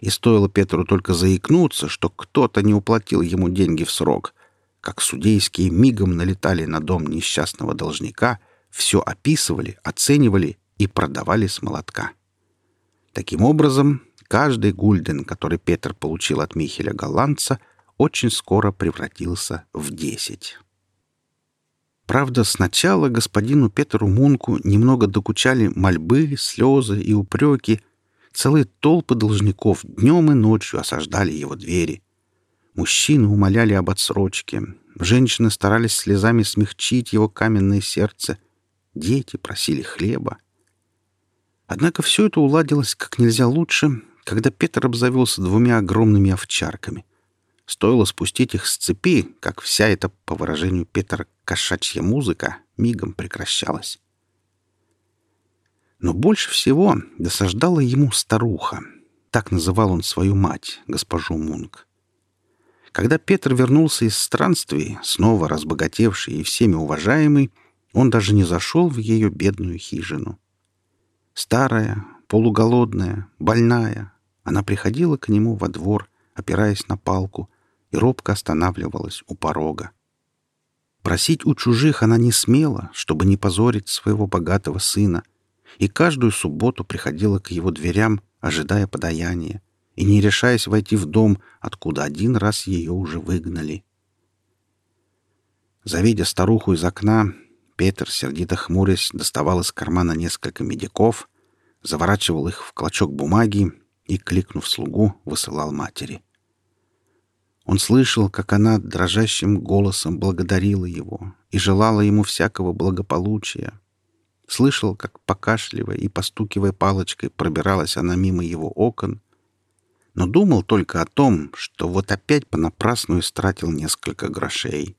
и стоило Петру только заикнуться, что кто-то не уплатил ему деньги в срок, как судейские мигом налетали на дом несчастного должника, все описывали, оценивали и продавали с молотка. Таким образом, каждый гульден, который Петр получил от Михеля Голландца, очень скоро превратился в десять. Правда, сначала господину Петру Мунку немного докучали мольбы, слезы и упреки. Целые толпы должников днем и ночью осаждали его двери. Мужчины умоляли об отсрочке. Женщины старались слезами смягчить его каменное сердце. Дети просили хлеба. Однако все это уладилось как нельзя лучше, когда Петр обзавелся двумя огромными овчарками. Стоило спустить их с цепи, как вся эта, по выражению Петра, кошачья музыка мигом прекращалась. Но больше всего досаждала ему старуха. Так называл он свою мать, госпожу Мунк. Когда Петр вернулся из странствий, снова разбогатевший и всеми уважаемый, он даже не зашел в ее бедную хижину. Старая, полуголодная, больная, она приходила к нему во двор, опираясь на палку, и робко останавливалась у порога. Просить у чужих она не смела, чтобы не позорить своего богатого сына, и каждую субботу приходила к его дверям, ожидая подаяния, и не решаясь войти в дом, откуда один раз ее уже выгнали. Завидя старуху из окна, Петр, сердито хмурясь, доставал из кармана несколько медиков, заворачивал их в клочок бумаги и, кликнув слугу, высылал матери. Он слышал, как она дрожащим голосом благодарила его и желала ему всякого благополучия. Слышал, как, покашливая и постукивая палочкой, пробиралась она мимо его окон, но думал только о том, что вот опять понапрасну истратил несколько грошей.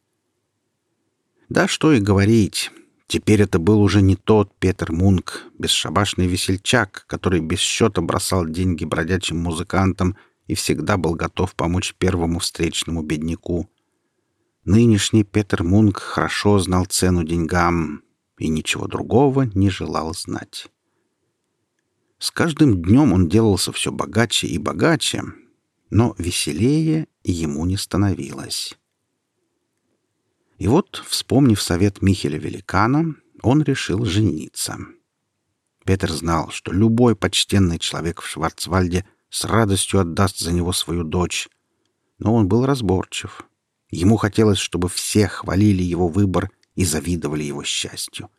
Да что и говорить, теперь это был уже не тот Петер Мунк, бесшабашный весельчак, который без счета бросал деньги бродячим музыкантам — и всегда был готов помочь первому встречному бедняку. Нынешний Петер Мунк хорошо знал цену деньгам и ничего другого не желал знать. С каждым днем он делался все богаче и богаче, но веселее ему не становилось. И вот, вспомнив совет Михеля Великана, он решил жениться. Петер знал, что любой почтенный человек в Шварцвальде — с радостью отдаст за него свою дочь. Но он был разборчив. Ему хотелось, чтобы все хвалили его выбор и завидовали его счастью.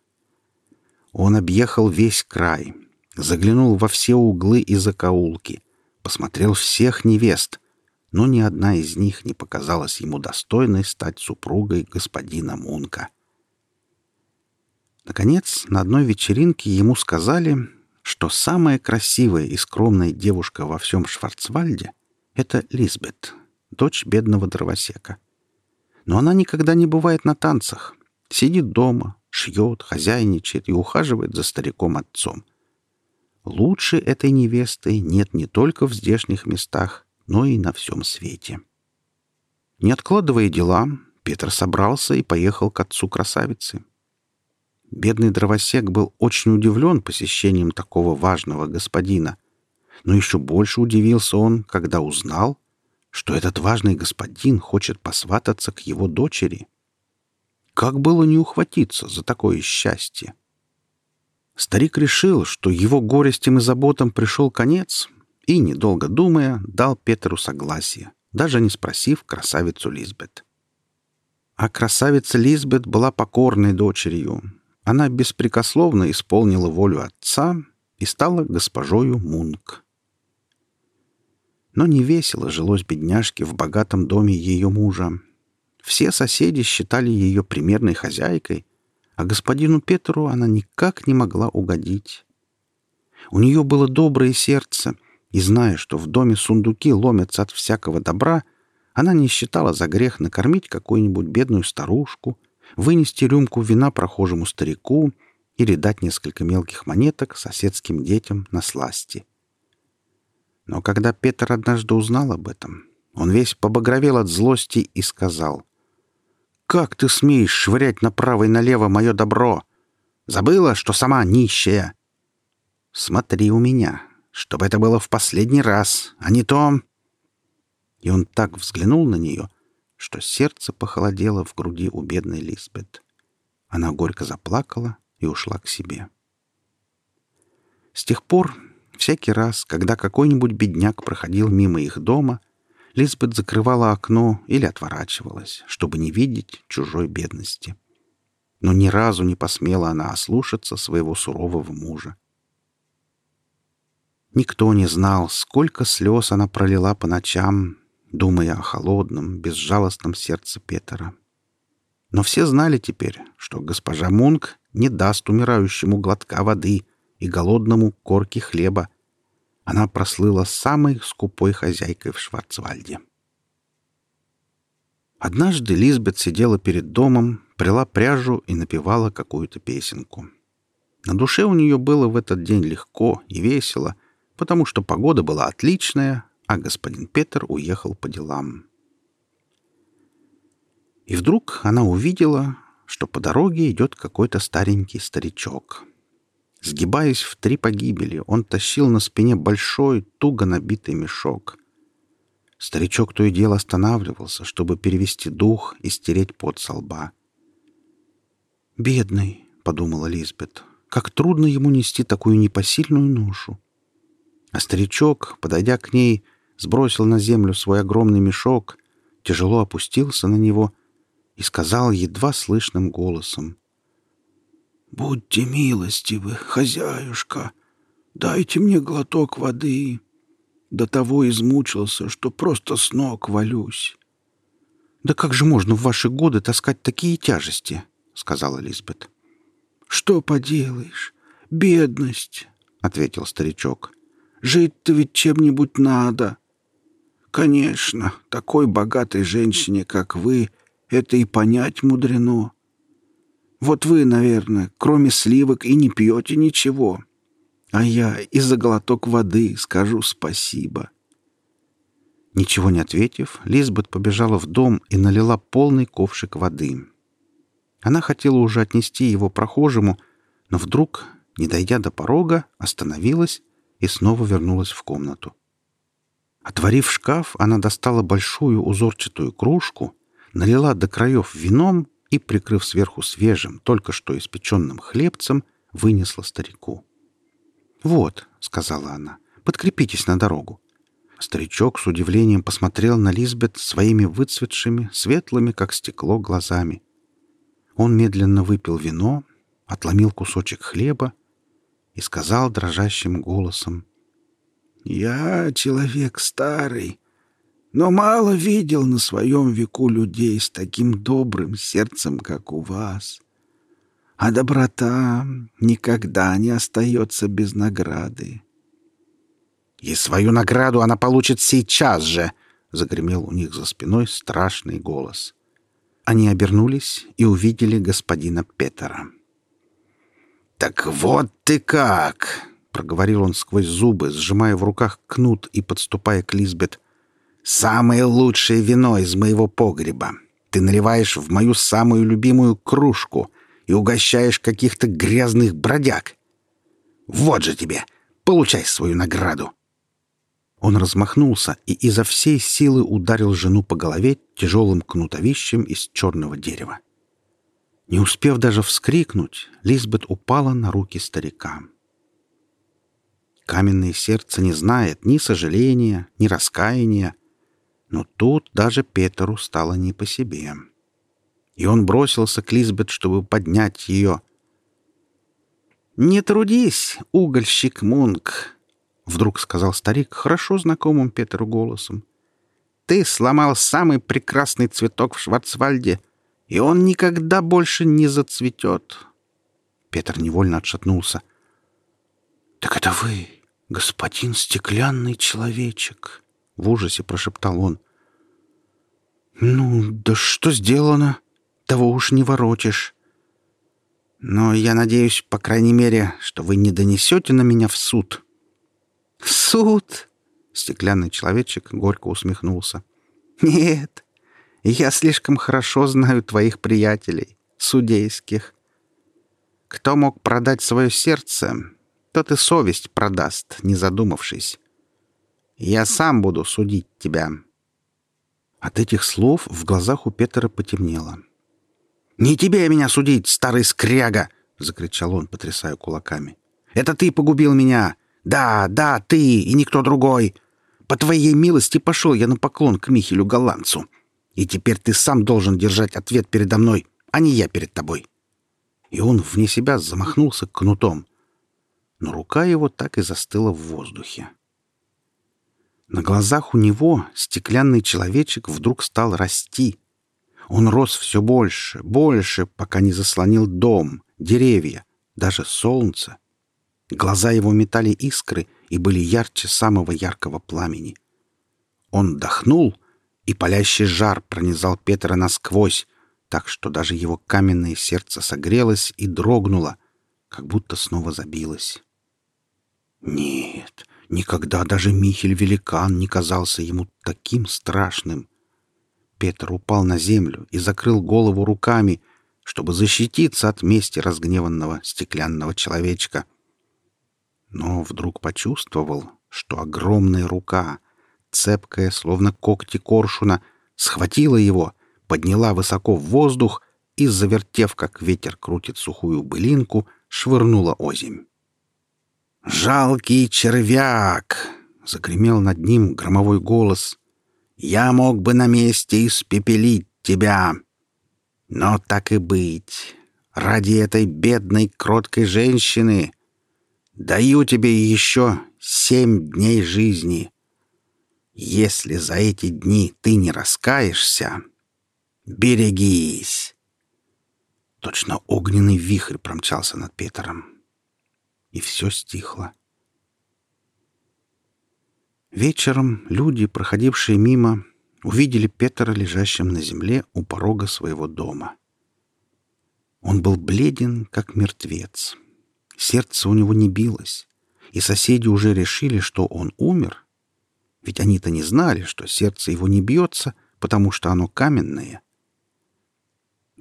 Он объехал весь край, заглянул во все углы и закоулки, посмотрел всех невест, но ни одна из них не показалась ему достойной стать супругой господина Мунка. Наконец, на одной вечеринке ему сказали, что самая красивая и скромная девушка во всем Шварцвальде — это Лизбет, дочь бедного дровосека. Но она никогда не бывает на танцах. Сидит дома, шьет, хозяйничает и ухаживает за стариком-отцом. Лучше этой невесты нет не только в здешних местах, но и на всем свете. Не откладывая дела, Петр собрался и поехал к отцу красавицы. Бедный дровосек был очень удивлен посещением такого важного господина. Но еще больше удивился он, когда узнал, что этот важный господин хочет посвататься к его дочери. Как было не ухватиться за такое счастье? Старик решил, что его горестям и заботам пришел конец, и, недолго думая, дал Петру согласие, даже не спросив красавицу Лизбет. А красавица Лизбет была покорной дочерью, она беспрекословно исполнила волю отца и стала госпожою Мунк. Но не весело жилось бедняжке в богатом доме ее мужа. Все соседи считали ее примерной хозяйкой, а господину Петру она никак не могла угодить. У нее было доброе сердце, и, зная, что в доме сундуки ломятся от всякого добра, она не считала за грех накормить какую-нибудь бедную старушку — вынести рюмку вина прохожему старику или дать несколько мелких монеток соседским детям на сласти. Но когда Петр однажды узнал об этом, он весь побагровел от злости и сказал, «Как ты смеешь швырять направо и налево мое добро? Забыла, что сама нищая?» «Смотри у меня, чтобы это было в последний раз, а не то...» И он так взглянул на нее — что сердце похолодело в груди у бедной Лизбет. Она горько заплакала и ушла к себе. С тех пор, всякий раз, когда какой-нибудь бедняк проходил мимо их дома, Лизбет закрывала окно или отворачивалась, чтобы не видеть чужой бедности. Но ни разу не посмела она ослушаться своего сурового мужа. Никто не знал, сколько слез она пролила по ночам, думая о холодном, безжалостном сердце Петера. Но все знали теперь, что госпожа Мунк не даст умирающему глотка воды и голодному корки хлеба. Она прослыла самой скупой хозяйкой в Шварцвальде. Однажды Лизбет сидела перед домом, прила пряжу и напевала какую-то песенку. На душе у нее было в этот день легко и весело, потому что погода была отличная, а господин Петр уехал по делам. И вдруг она увидела, что по дороге идет какой-то старенький старичок. Сгибаясь в три погибели, он тащил на спине большой, туго набитый мешок. Старичок то и дело останавливался, чтобы перевести дух и стереть пот со лба. «Бедный», — подумала Лизбет, — «как трудно ему нести такую непосильную ношу». А старичок, подойдя к ней, сбросил на землю свой огромный мешок, тяжело опустился на него и сказал едва слышным голосом. «Будьте милостивы, хозяюшка, дайте мне глоток воды. До того измучился, что просто с ног валюсь». «Да как же можно в ваши годы таскать такие тяжести?» — сказала Лизбет. «Что поделаешь? Бедность», — ответил старичок. «Жить-то ведь чем-нибудь надо. Конечно, такой богатой женщине, как вы, это и понять мудрено. Вот вы, наверное, кроме сливок и не пьете ничего. А я и за глоток воды скажу спасибо». Ничего не ответив, Лизбет побежала в дом и налила полный ковшик воды. Она хотела уже отнести его прохожему, но вдруг, не дойдя до порога, остановилась и снова вернулась в комнату. Отворив шкаф, она достала большую узорчатую кружку, налила до краев вином и, прикрыв сверху свежим, только что испеченным хлебцем, вынесла старику. «Вот», — сказала она, — «подкрепитесь на дорогу». Старичок с удивлением посмотрел на Лизбет своими выцветшими, светлыми, как стекло, глазами. Он медленно выпил вино, отломил кусочек хлеба и сказал дрожащим голосом. «Я человек старый, но мало видел на своем веку людей с таким добрым сердцем, как у вас. А доброта никогда не остается без награды». «И свою награду она получит сейчас же!» — загремел у них за спиной страшный голос. Они обернулись и увидели господина Петера. «Так вот ты как!» — проговорил он сквозь зубы, сжимая в руках кнут и подступая к Лизбет. «Самое лучшее вино из моего погреба. Ты наливаешь в мою самую любимую кружку и угощаешь каких-то грязных бродяг. Вот же тебе! Получай свою награду!» Он размахнулся и изо всей силы ударил жену по голове тяжелым кнутовищем из черного дерева. Не успев даже вскрикнуть, Лизбет упала на руки старика. Каменное сердце не знает ни сожаления, ни раскаяния, но тут даже Петеру стало не по себе. И он бросился к Лизбет, чтобы поднять ее. «Не трудись, угольщик Мунк!» — вдруг сказал старик хорошо знакомым Петеру голосом. «Ты сломал самый прекрасный цветок в Шварцвальде, и он никогда больше не зацветет». Петр невольно отшатнулся. «Так это вы, господин стеклянный человечек!» — в ужасе прошептал он. «Ну, да что сделано? Того уж не воротишь. Но я надеюсь, по крайней мере, что вы не донесете на меня в суд». «Суд?» — стеклянный человечек горько усмехнулся. «Нет, я слишком хорошо знаю твоих приятелей, судейских. Кто мог продать свое сердце, тот и совесть продаст, не задумавшись. Я сам буду судить тебя». От этих слов в глазах у Петра потемнело. «Не тебе меня судить, старый скряга!» — закричал он, потрясая кулаками. «Это ты погубил меня! Да, да, ты и никто другой. По твоей милости пошел я на поклон к Михелю Голландцу. И теперь ты сам должен держать ответ передо мной, а не я перед тобой. И он вне себя замахнулся кнутом. Но рука его так и застыла в воздухе. На глазах у него стеклянный человечек вдруг стал расти. Он рос все больше, больше, пока не заслонил дом, деревья, даже солнце. Глаза его метали искры и были ярче самого яркого пламени. Он вдохнул, и палящий жар пронизал Петра насквозь, так что даже его каменное сердце согрелось и дрогнуло, как будто снова забилось. Нет, никогда даже Михель-великан не казался ему таким страшным. Петр упал на землю и закрыл голову руками, чтобы защититься от мести разгневанного стеклянного человечка. Но вдруг почувствовал, что огромная рука, цепкая, словно когти коршуна, схватила его, подняла высоко в воздух и, завертев, как ветер крутит сухую былинку, швырнула озимь. «Жалкий червяк!» — загремел над ним громовой голос. «Я мог бы на месте испепелить тебя. Но так и быть. Ради этой бедной, кроткой женщины даю тебе еще семь дней жизни. Если за эти дни ты не раскаешься, берегись!» Точно огненный вихрь промчался над Петером. И все стихло. Вечером люди, проходившие мимо, увидели Петра лежащим на земле у порога своего дома. Он был бледен, как мертвец. Сердце у него не билось, и соседи уже решили, что он умер. Ведь они-то не знали, что сердце его не бьется, потому что оно каменное —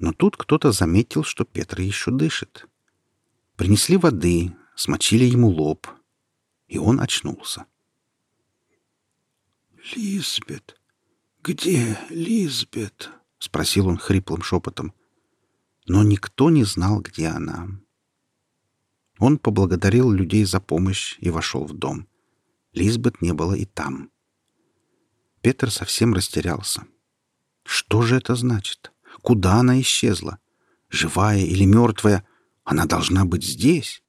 но тут кто-то заметил, что Петр еще дышит. Принесли воды, смочили ему лоб, и он очнулся. «Лизбет! Где Лизбет?» — спросил он хриплым шепотом. Но никто не знал, где она. Он поблагодарил людей за помощь и вошел в дом. Лизбет не было и там. Петр совсем растерялся. Что же это значит? Куда она исчезла? Живая или мертвая? Она должна быть здесь.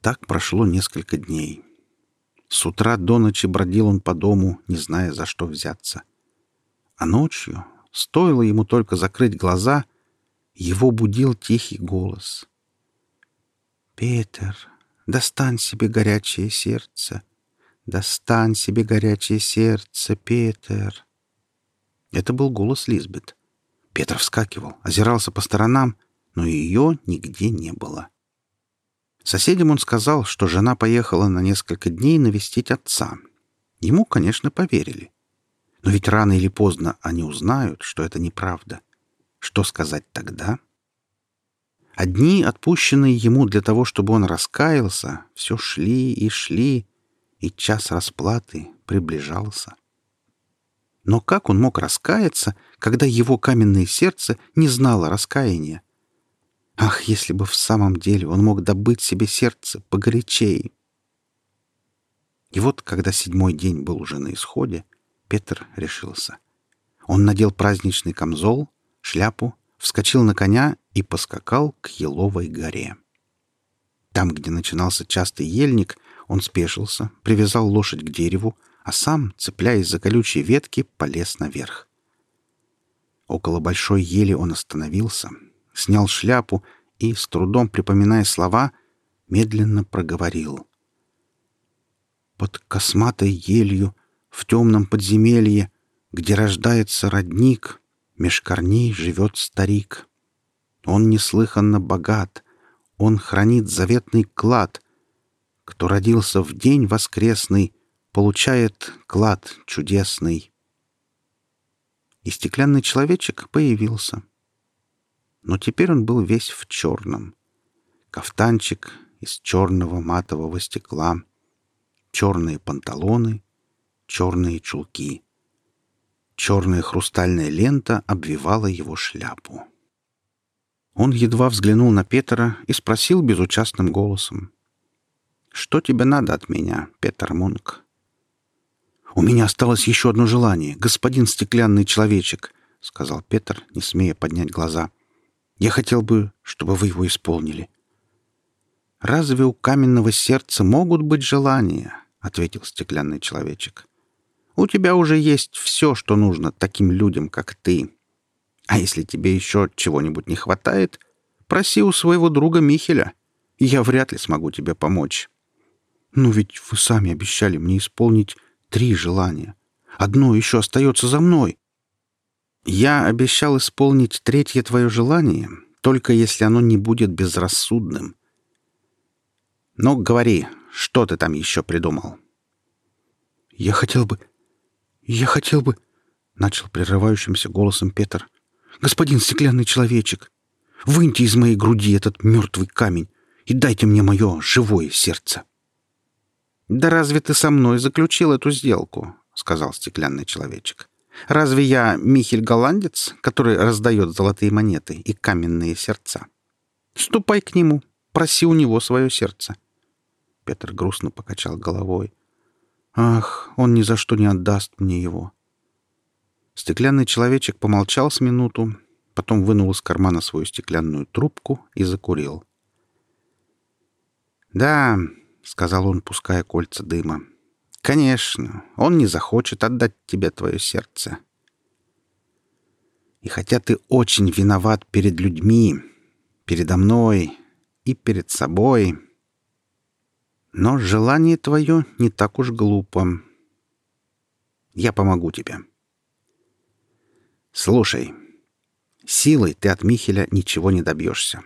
Так прошло несколько дней. С утра до ночи бродил он по дому, не зная, за что взяться. А ночью, стоило ему только закрыть глаза, его будил тихий голос. «Петер, достань себе горячее сердце! Достань себе горячее сердце, Петер!» Это был голос Лизбет. Петр вскакивал, озирался по сторонам, но ее нигде не было. Соседям он сказал, что жена поехала на несколько дней навестить отца. Ему, конечно, поверили. Но ведь рано или поздно они узнают, что это неправда. Что сказать тогда? Одни, отпущенные ему для того, чтобы он раскаялся, все шли и шли, и час расплаты приближался. Но как он мог раскаяться, когда его каменное сердце не знало раскаяния? Ах, если бы в самом деле он мог добыть себе сердце погорячее! И вот, когда седьмой день был уже на исходе, Петр решился. Он надел праздничный камзол, шляпу, вскочил на коня и поскакал к Еловой горе. Там, где начинался частый ельник, он спешился, привязал лошадь к дереву, а сам, цепляясь за колючие ветки, полез наверх. Около большой ели он остановился, снял шляпу и, с трудом припоминая слова, медленно проговорил. «Под косматой елью, в темном подземелье, где рождается родник, меж корней живет старик. Он неслыханно богат, он хранит заветный клад. Кто родился в день воскресный, получает клад чудесный. И стеклянный человечек появился. Но теперь он был весь в черном. Кафтанчик из черного матового стекла, черные панталоны, черные чулки. Черная хрустальная лента обвивала его шляпу. Он едва взглянул на Петра и спросил безучастным голосом. «Что тебе надо от меня, Петр Мунк?» «У меня осталось еще одно желание, господин стеклянный человечек», — сказал Петр, не смея поднять глаза. «Я хотел бы, чтобы вы его исполнили». «Разве у каменного сердца могут быть желания?» — ответил стеклянный человечек. «У тебя уже есть все, что нужно таким людям, как ты. А если тебе еще чего-нибудь не хватает, проси у своего друга Михеля. Я вряд ли смогу тебе помочь». «Ну ведь вы сами обещали мне исполнить Три желания. Одно еще остается за мной. Я обещал исполнить третье твое желание, только если оно не будет безрассудным. Но говори, что ты там еще придумал? Я хотел бы... Я хотел бы... начал прерывающимся голосом Петр. «Господин стеклянный человечек, выньте из моей груди этот мертвый камень и дайте мне мое живое сердце». «Да разве ты со мной заключил эту сделку?» — сказал стеклянный человечек. «Разве я Михель Голландец, который раздает золотые монеты и каменные сердца? Ступай к нему, проси у него свое сердце». Петр грустно покачал головой. «Ах, он ни за что не отдаст мне его». Стеклянный человечек помолчал с минуту, потом вынул из кармана свою стеклянную трубку и закурил. «Да», — сказал он, пуская кольца дыма, — «конечно, он не захочет отдать тебе твое сердце. И хотя ты очень виноват перед людьми, передо мной и перед собой, но желание твое не так уж глупо. Я помогу тебе». Слушай, силой ты от Михеля ничего не добьешься.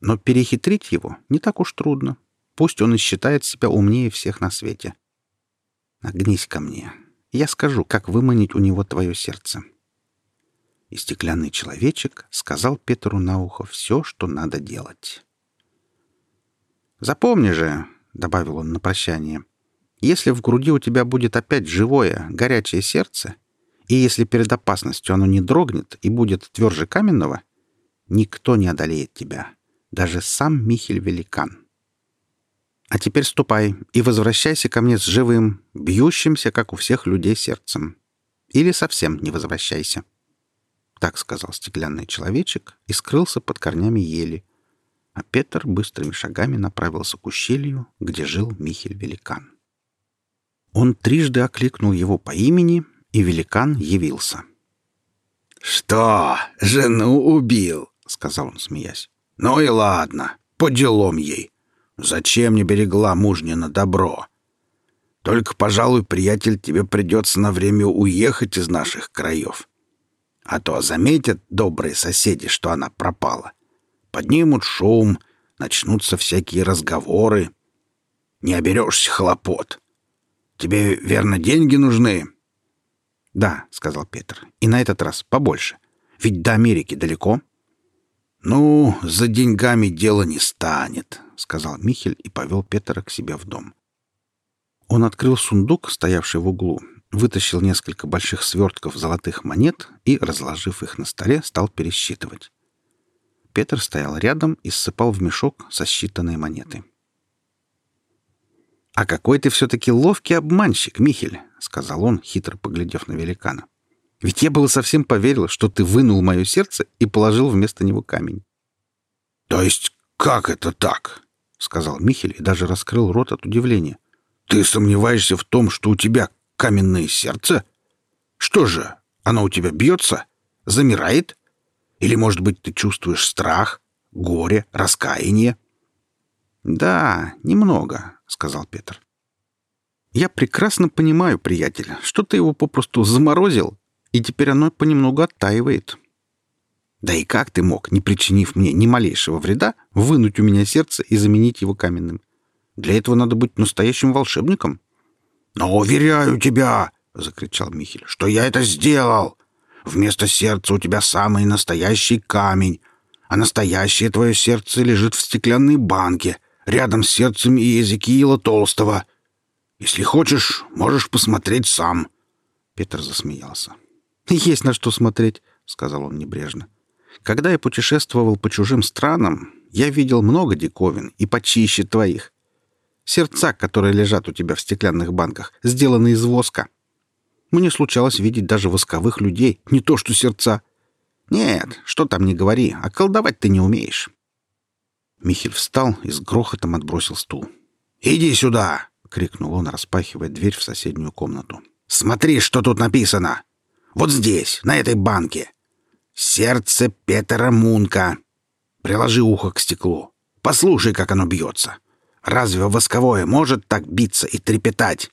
Но перехитрить его не так уж трудно. Пусть он и считает себя умнее всех на свете. Огнись ко мне. Я скажу, как выманить у него твое сердце. И стеклянный человечек сказал Петру на ухо все, что надо делать. «Запомни же», — добавил он на прощание, — «если в груди у тебя будет опять живое, горячее сердце, и если перед опасностью оно не дрогнет и будет тверже каменного, никто не одолеет тебя, даже сам Михель-великан. А теперь ступай и возвращайся ко мне с живым, бьющимся, как у всех людей, сердцем. Или совсем не возвращайся. Так сказал стеклянный человечек и скрылся под корнями ели, а Петр быстрыми шагами направился к ущелью, где жил Михель-великан. Он трижды окликнул его по имени — и великан явился. «Что, жену убил?» — сказал он, смеясь. «Ну и ладно, по делам ей. Зачем не берегла мужня на добро? Только, пожалуй, приятель, тебе придется на время уехать из наших краев. А то заметят добрые соседи, что она пропала. Поднимут шум, начнутся всякие разговоры. Не оберешься хлопот. Тебе, верно, деньги нужны?» «Да», — сказал Петр, — «и на этот раз побольше. Ведь до Америки далеко». «Ну, за деньгами дело не станет», — сказал Михель и повел Петра к себе в дом. Он открыл сундук, стоявший в углу, вытащил несколько больших свертков золотых монет и, разложив их на столе, стал пересчитывать. Петр стоял рядом и ссыпал в мешок сосчитанные монеты. «А какой ты все-таки ловкий обманщик, Михель!» — сказал он, хитро поглядев на великана. «Ведь я было совсем поверил, что ты вынул мое сердце и положил вместо него камень». «То есть как это так?» — сказал Михель и даже раскрыл рот от удивления. «Ты сомневаешься в том, что у тебя каменное сердце? Что же, оно у тебя бьется? Замирает? Или, может быть, ты чувствуешь страх, горе, раскаяние?» «Да, немного», — сказал Петр. «Я прекрасно понимаю, приятель, что ты его попросту заморозил, и теперь оно понемногу оттаивает. Да и как ты мог, не причинив мне ни малейшего вреда, вынуть у меня сердце и заменить его каменным? Для этого надо быть настоящим волшебником». «Но уверяю тебя», — закричал Михель, — «что я это сделал. Вместо сердца у тебя самый настоящий камень, а настоящее твое сердце лежит в стеклянной банке, рядом с сердцем Иезекиила Толстого. Если хочешь, можешь посмотреть сам». Петр засмеялся. «Есть на что смотреть», — сказал он небрежно. «Когда я путешествовал по чужим странам, я видел много диковин и почище твоих. Сердца, которые лежат у тебя в стеклянных банках, сделаны из воска. Мне случалось видеть даже восковых людей, не то что сердца. Нет, что там не говори, а колдовать ты не умеешь. Михель встал и с грохотом отбросил стул. «Иди сюда!» — крикнул он, распахивая дверь в соседнюю комнату. «Смотри, что тут написано! Вот здесь, на этой банке! Сердце Петера Мунка! Приложи ухо к стеклу. Послушай, как оно бьется. Разве восковое может так биться и трепетать?»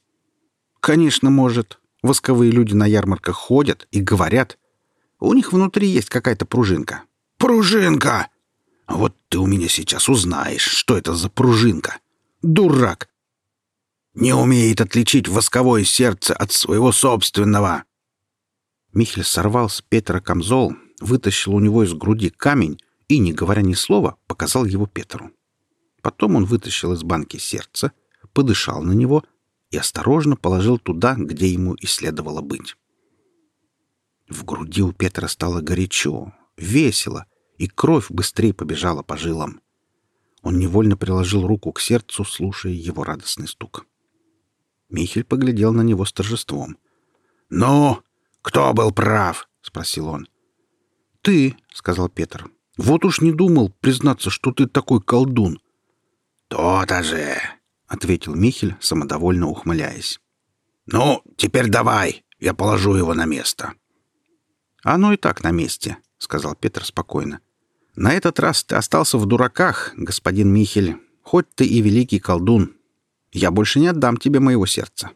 «Конечно, может. Восковые люди на ярмарках ходят и говорят. У них внутри есть какая-то пружинка». «Пружинка!» Вот ты у меня сейчас узнаешь, что это за пружинка. Дурак! Не умеет отличить восковое сердце от своего собственного. Михель сорвал с Петра камзол, вытащил у него из груди камень и, не говоря ни слова, показал его Петру. Потом он вытащил из банки сердце, подышал на него и осторожно положил туда, где ему и следовало быть. В груди у Петра стало горячо, весело, и кровь быстрее побежала по жилам. Он невольно приложил руку к сердцу, слушая его радостный стук. Михель поглядел на него с торжеством. «Ну, кто был прав?» — спросил он. «Ты», — сказал Петр. «Вот уж не думал признаться, что ты такой колдун». «То-то же», — ответил Михель, самодовольно ухмыляясь. «Ну, теперь давай, я положу его на место». «Оно и так на месте», — сказал Петр спокойно. На этот раз ты остался в дураках, господин Михель, хоть ты и великий колдун. Я больше не отдам тебе моего сердца.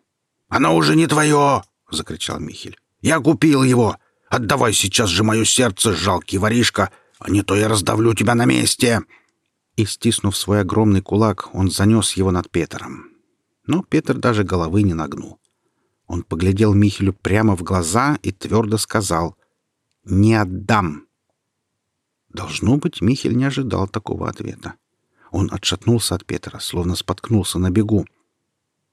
Оно уже не твое, закричал Михель. Я купил его. Отдавай сейчас же мое сердце, жалкий воришка, а не то я раздавлю тебя на месте. И стиснув свой огромный кулак, он занес его над Петром. Но Петр даже головы не нагнул. Он поглядел Михелю прямо в глаза и твердо сказал «Не отдам». Должно быть, Михель не ожидал такого ответа. Он отшатнулся от Петра, словно споткнулся на бегу.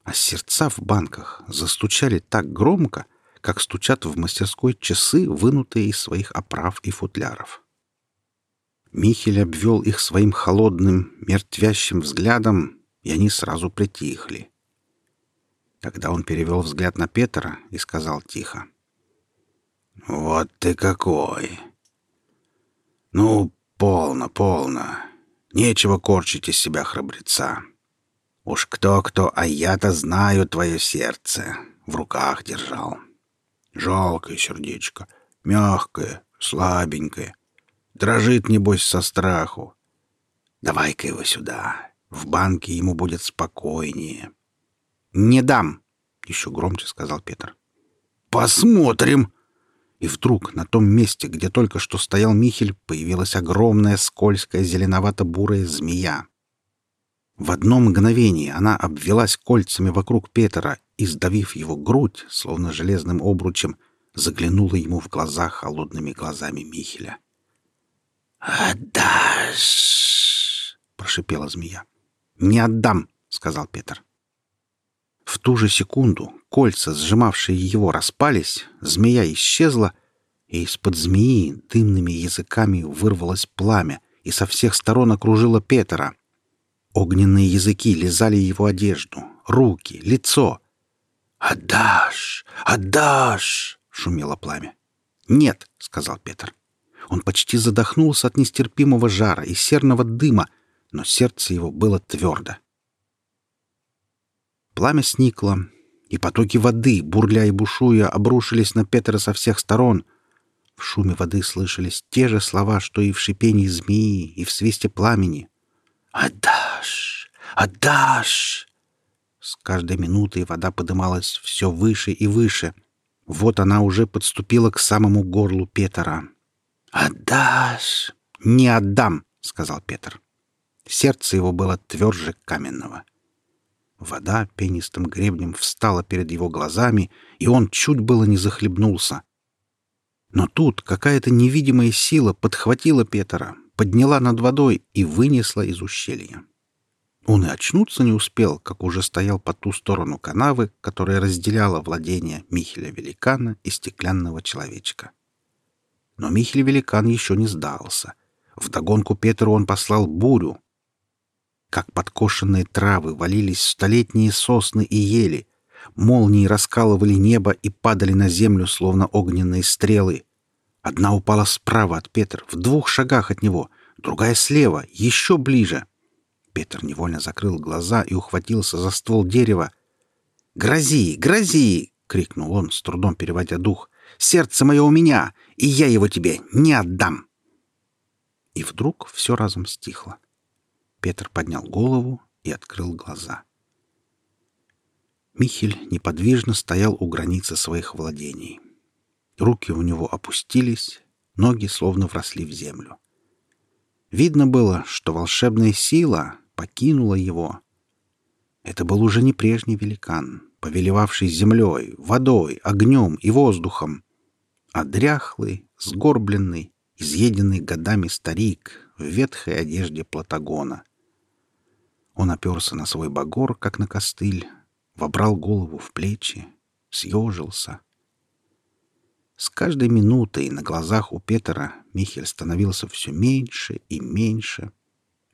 А сердца в банках застучали так громко, как стучат в мастерской часы, вынутые из своих оправ и футляров. Михель обвел их своим холодным, мертвящим взглядом, и они сразу притихли. Тогда он перевел взгляд на Петра и сказал тихо. «Вот ты какой! «Ну, полно, полно. Нечего корчить из себя храбреца. Уж кто-кто, а я-то знаю твое сердце. В руках держал. Жалкое сердечко, мягкое, слабенькое. Дрожит, небось, со страху. Давай-ка его сюда. В банке ему будет спокойнее». «Не дам!» — еще громче сказал Петр. «Посмотрим!» И вдруг на том месте, где только что стоял Михель, появилась огромная скользкая зеленовато-бурая змея. В одно мгновение она обвелась кольцами вокруг Петра и, сдавив его грудь, словно железным обручем, заглянула ему в глаза холодными глазами Михеля. «Отдашь!» — прошипела змея. «Не отдам!» — сказал Петр. В ту же секунду кольца, сжимавшие его, распались, змея исчезла, и из-под змеи дымными языками вырвалось пламя и со всех сторон окружило Петра. Огненные языки лизали его одежду, руки, лицо. «Отдашь! Отдашь!» — шумело пламя. «Нет!» — сказал Петр. Он почти задохнулся от нестерпимого жара и серного дыма, но сердце его было твердо. Пламя сникло, и потоки воды, бурля и бушуя, обрушились на Петра со всех сторон. В шуме воды слышались те же слова, что и в шипении змеи, и в свисте пламени. «Отдашь! Отдашь!» С каждой минутой вода подымалась все выше и выше. Вот она уже подступила к самому горлу Петра. «Отдашь!» «Не отдам!» — сказал Петр. Сердце его было тверже каменного. Вода пенистым гребнем встала перед его глазами, и он чуть было не захлебнулся. Но тут какая-то невидимая сила подхватила Петра, подняла над водой и вынесла из ущелья. Он и очнуться не успел, как уже стоял по ту сторону канавы, которая разделяла владение Михеля Великана и стеклянного человечка. Но Михель Великан еще не сдался. Вдогонку Петру он послал бурю, как подкошенные травы валились столетние сосны и ели. Молнии раскалывали небо и падали на землю, словно огненные стрелы. Одна упала справа от Петра, в двух шагах от него, другая слева, еще ближе. Петр невольно закрыл глаза и ухватился за ствол дерева. «Грози! Грози!» — крикнул он, с трудом переводя дух. «Сердце мое у меня, и я его тебе не отдам!» И вдруг все разом стихло. Петр поднял голову и открыл глаза. Михель неподвижно стоял у границы своих владений. Руки у него опустились, ноги словно вросли в землю. Видно было, что волшебная сила покинула его. Это был уже не прежний великан, повелевавший землей, водой, огнем и воздухом, а дряхлый, сгорбленный, изъеденный годами старик в ветхой одежде платагона. Он оперся на свой багор, как на костыль, вобрал голову в плечи, съежился. С каждой минутой на глазах у Петера Михель становился все меньше и меньше.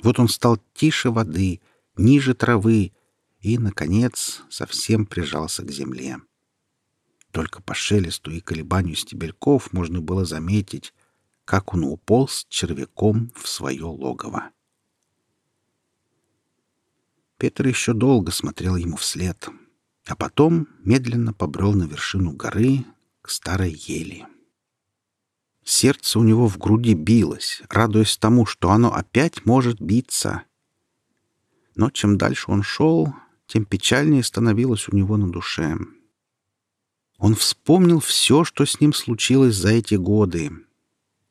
Вот он стал тише воды, ниже травы и, наконец, совсем прижался к земле. Только по шелесту и колебанию стебельков можно было заметить, как он уполз червяком в свое логово. Петр еще долго смотрел ему вслед, а потом медленно побрел на вершину горы к старой ели. Сердце у него в груди билось, радуясь тому, что оно опять может биться. Но чем дальше он шел, тем печальнее становилось у него на душе. Он вспомнил все, что с ним случилось за эти годы.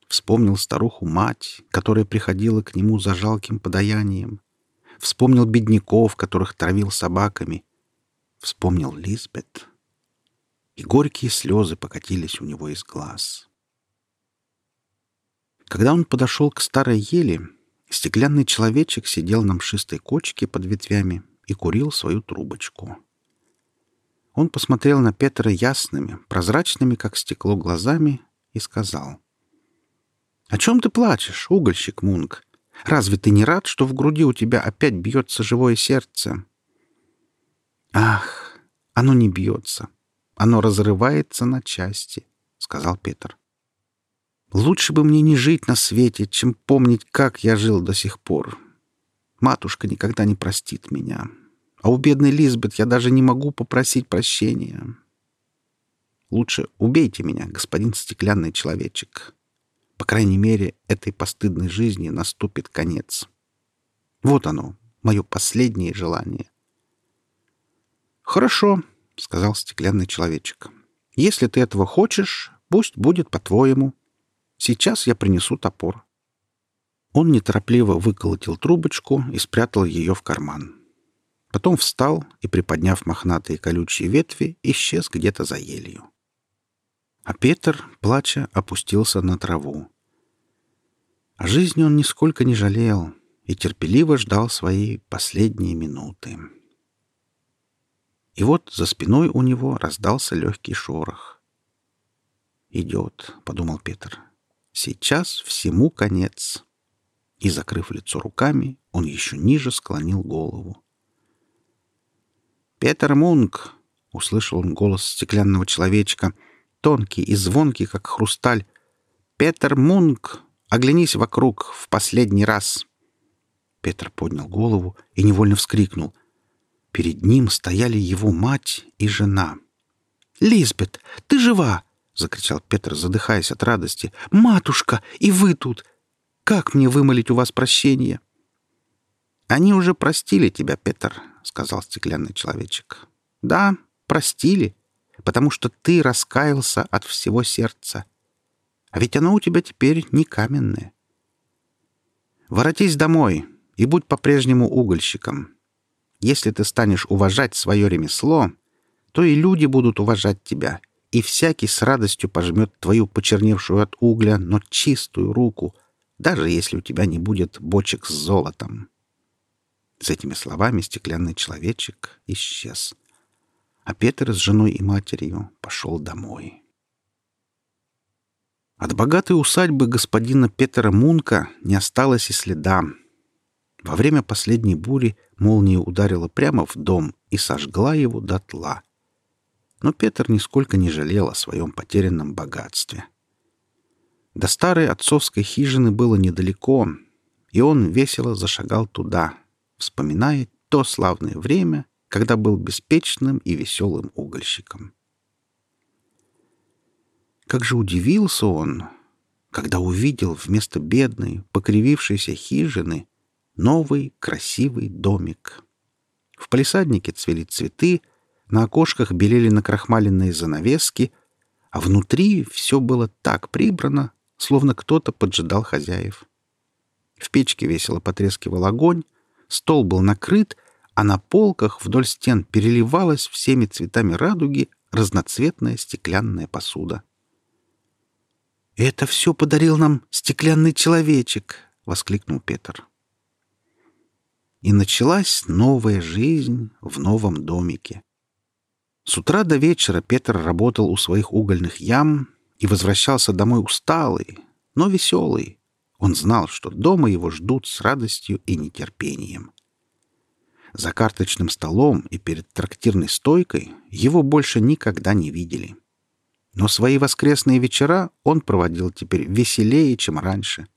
Вспомнил старуху-мать, которая приходила к нему за жалким подаянием. Вспомнил бедняков, которых травил собаками. Вспомнил Лизбет. И горькие слезы покатились у него из глаз. Когда он подошел к старой ели, стеклянный человечек сидел на мшистой кочке под ветвями и курил свою трубочку. Он посмотрел на Петра ясными, прозрачными, как стекло, глазами и сказал. «О чем ты плачешь, угольщик Мунк? Разве ты не рад, что в груди у тебя опять бьется живое сердце?» «Ах, оно не бьется. Оно разрывается на части», — сказал Петр. «Лучше бы мне не жить на свете, чем помнить, как я жил до сих пор. Матушка никогда не простит меня. А у бедной Лизбет я даже не могу попросить прощения. Лучше убейте меня, господин стеклянный человечек. По крайней мере, этой постыдной жизни наступит конец. Вот оно, мое последнее желание. «Хорошо», — сказал стеклянный человечек. «Если ты этого хочешь, пусть будет по-твоему. Сейчас я принесу топор». Он неторопливо выколотил трубочку и спрятал ее в карман. Потом встал и, приподняв мохнатые колючие ветви, исчез где-то за елью. А Петр, плача, опустился на траву. О жизни он нисколько не жалел и терпеливо ждал своей последние минуты. И вот за спиной у него раздался легкий шорох. «Идет», — подумал Петр. «Сейчас всему конец». И, закрыв лицо руками, он еще ниже склонил голову. «Петер Мунк!» — услышал он голос стеклянного человечка, тонкий и звонкий, как хрусталь. «Петер Мунк! Оглянись вокруг в последний раз!» Петр поднял голову и невольно вскрикнул. Перед ним стояли его мать и жена. «Лизбет, ты жива!» — закричал Петр, задыхаясь от радости. «Матушка, и вы тут! Как мне вымолить у вас прощение?» «Они уже простили тебя, Петр», — сказал стеклянный человечек. «Да, простили, потому что ты раскаялся от всего сердца. А ведь оно у тебя теперь не каменное. Воротись домой и будь по-прежнему угольщиком. Если ты станешь уважать свое ремесло, то и люди будут уважать тебя, и всякий с радостью пожмет твою почерневшую от угля, но чистую руку, даже если у тебя не будет бочек с золотом». С этими словами стеклянный человечек исчез. А Петр с женой и матерью пошел домой. От богатой усадьбы господина Петера Мунка не осталось и следа. Во время последней бури молния ударила прямо в дом и сожгла его дотла. Но Петр нисколько не жалел о своем потерянном богатстве. До старой отцовской хижины было недалеко, и он весело зашагал туда, вспоминая то славное время, когда был беспечным и веселым угольщиком. Как же удивился он, когда увидел вместо бедной, покривившейся хижины новый красивый домик. В палисаднике цвели цветы, на окошках белели накрахмаленные занавески, а внутри все было так прибрано, словно кто-то поджидал хозяев. В печке весело потрескивал огонь, Стол был накрыт, а на полках вдоль стен переливалась всеми цветами радуги разноцветная стеклянная посуда. «Это все подарил нам стеклянный человечек!» — воскликнул Петр. И началась новая жизнь в новом домике. С утра до вечера Петр работал у своих угольных ям и возвращался домой усталый, но веселый. Он знал, что дома его ждут с радостью и нетерпением. За карточным столом и перед трактирной стойкой его больше никогда не видели. Но свои воскресные вечера он проводил теперь веселее, чем раньше.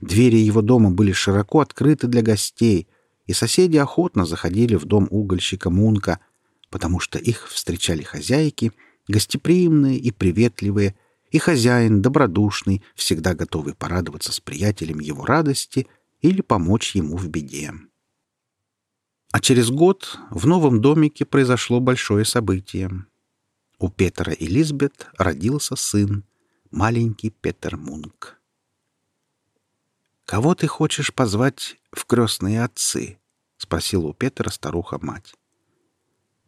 Двери его дома были широко открыты для гостей, и соседи охотно заходили в дом угольщика Мунка, потому что их встречали хозяйки, гостеприимные и приветливые, и хозяин добродушный, всегда готовый порадоваться с приятелем его радости или помочь ему в беде. А через год в новом домике произошло большое событие. У Петра и Лизбет родился сын, маленький Петер Мунк. «Кого ты хочешь позвать в крестные отцы?» — спросила у Петра старуха-мать.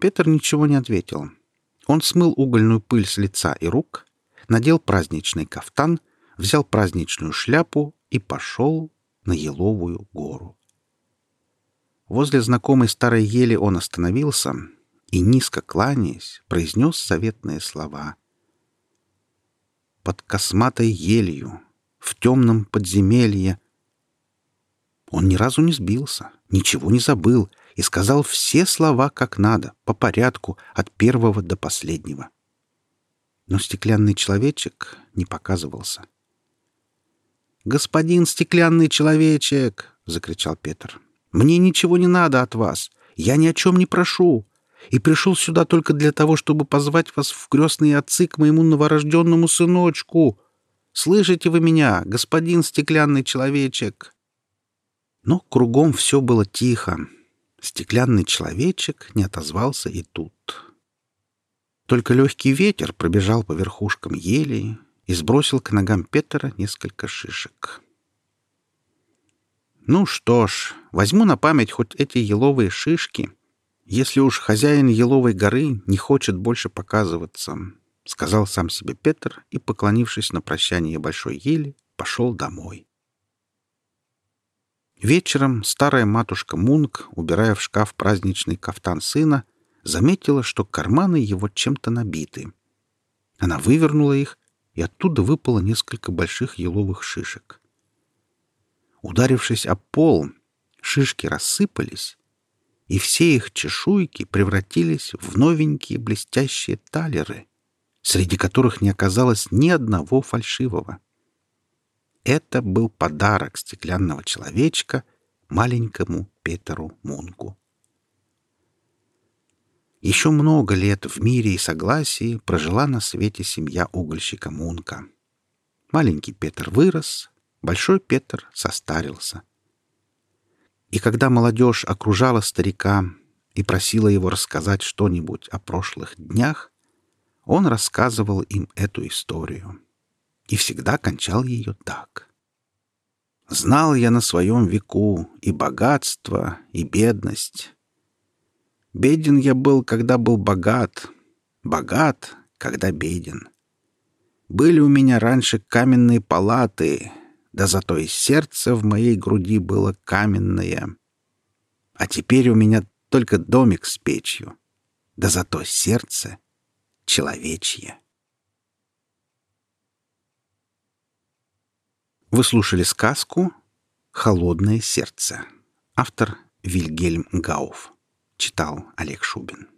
Петр ничего не ответил. Он смыл угольную пыль с лица и рук, надел праздничный кафтан, взял праздничную шляпу и пошел на Еловую гору. Возле знакомой старой ели он остановился и, низко кланяясь, произнес заветные слова. «Под косматой елью, в темном подземелье...» Он ни разу не сбился, ничего не забыл и сказал все слова как надо, по порядку, от первого до последнего. Но стеклянный человечек не показывался. «Господин стеклянный человечек!» — закричал Петр. Мне ничего не надо от вас. Я ни о чем не прошу. И пришел сюда только для того, чтобы позвать вас в крестные отцы к моему новорожденному сыночку. Слышите вы меня, господин стеклянный человечек?» Но кругом все было тихо. Стеклянный человечек не отозвался и тут. Только легкий ветер пробежал по верхушкам ели и сбросил к ногам Петера несколько шишек. Ну что ж, возьму на память хоть эти еловые шишки, если уж хозяин еловой горы не хочет больше показываться, — сказал сам себе Петр и, поклонившись на прощание большой ели, пошел домой. Вечером старая матушка Мунк, убирая в шкаф праздничный кафтан сына, заметила, что карманы его чем-то набиты. Она вывернула их, и оттуда выпало несколько больших еловых шишек. Ударившись о пол, шишки рассыпались, и все их чешуйки превратились в новенькие блестящие талеры, среди которых не оказалось ни одного фальшивого. Это был подарок стеклянного человечка маленькому Петеру Мунку. Еще много лет в мире и согласии прожила на свете семья угольщика Мунка. Маленький Петр вырос, Большой Петр состарился. И когда молодежь окружала старика и просила его рассказать что-нибудь о прошлых днях, он рассказывал им эту историю и всегда кончал ее так. «Знал я на своем веку и богатство, и бедность. Беден я был, когда был богат, богат, когда беден. Были у меня раньше каменные палаты, да зато и сердце в моей груди было каменное. А теперь у меня только домик с печью, да зато сердце человечье. Вы слушали сказку «Холодное сердце». Автор Вильгельм Гауф. Читал Олег Шубин.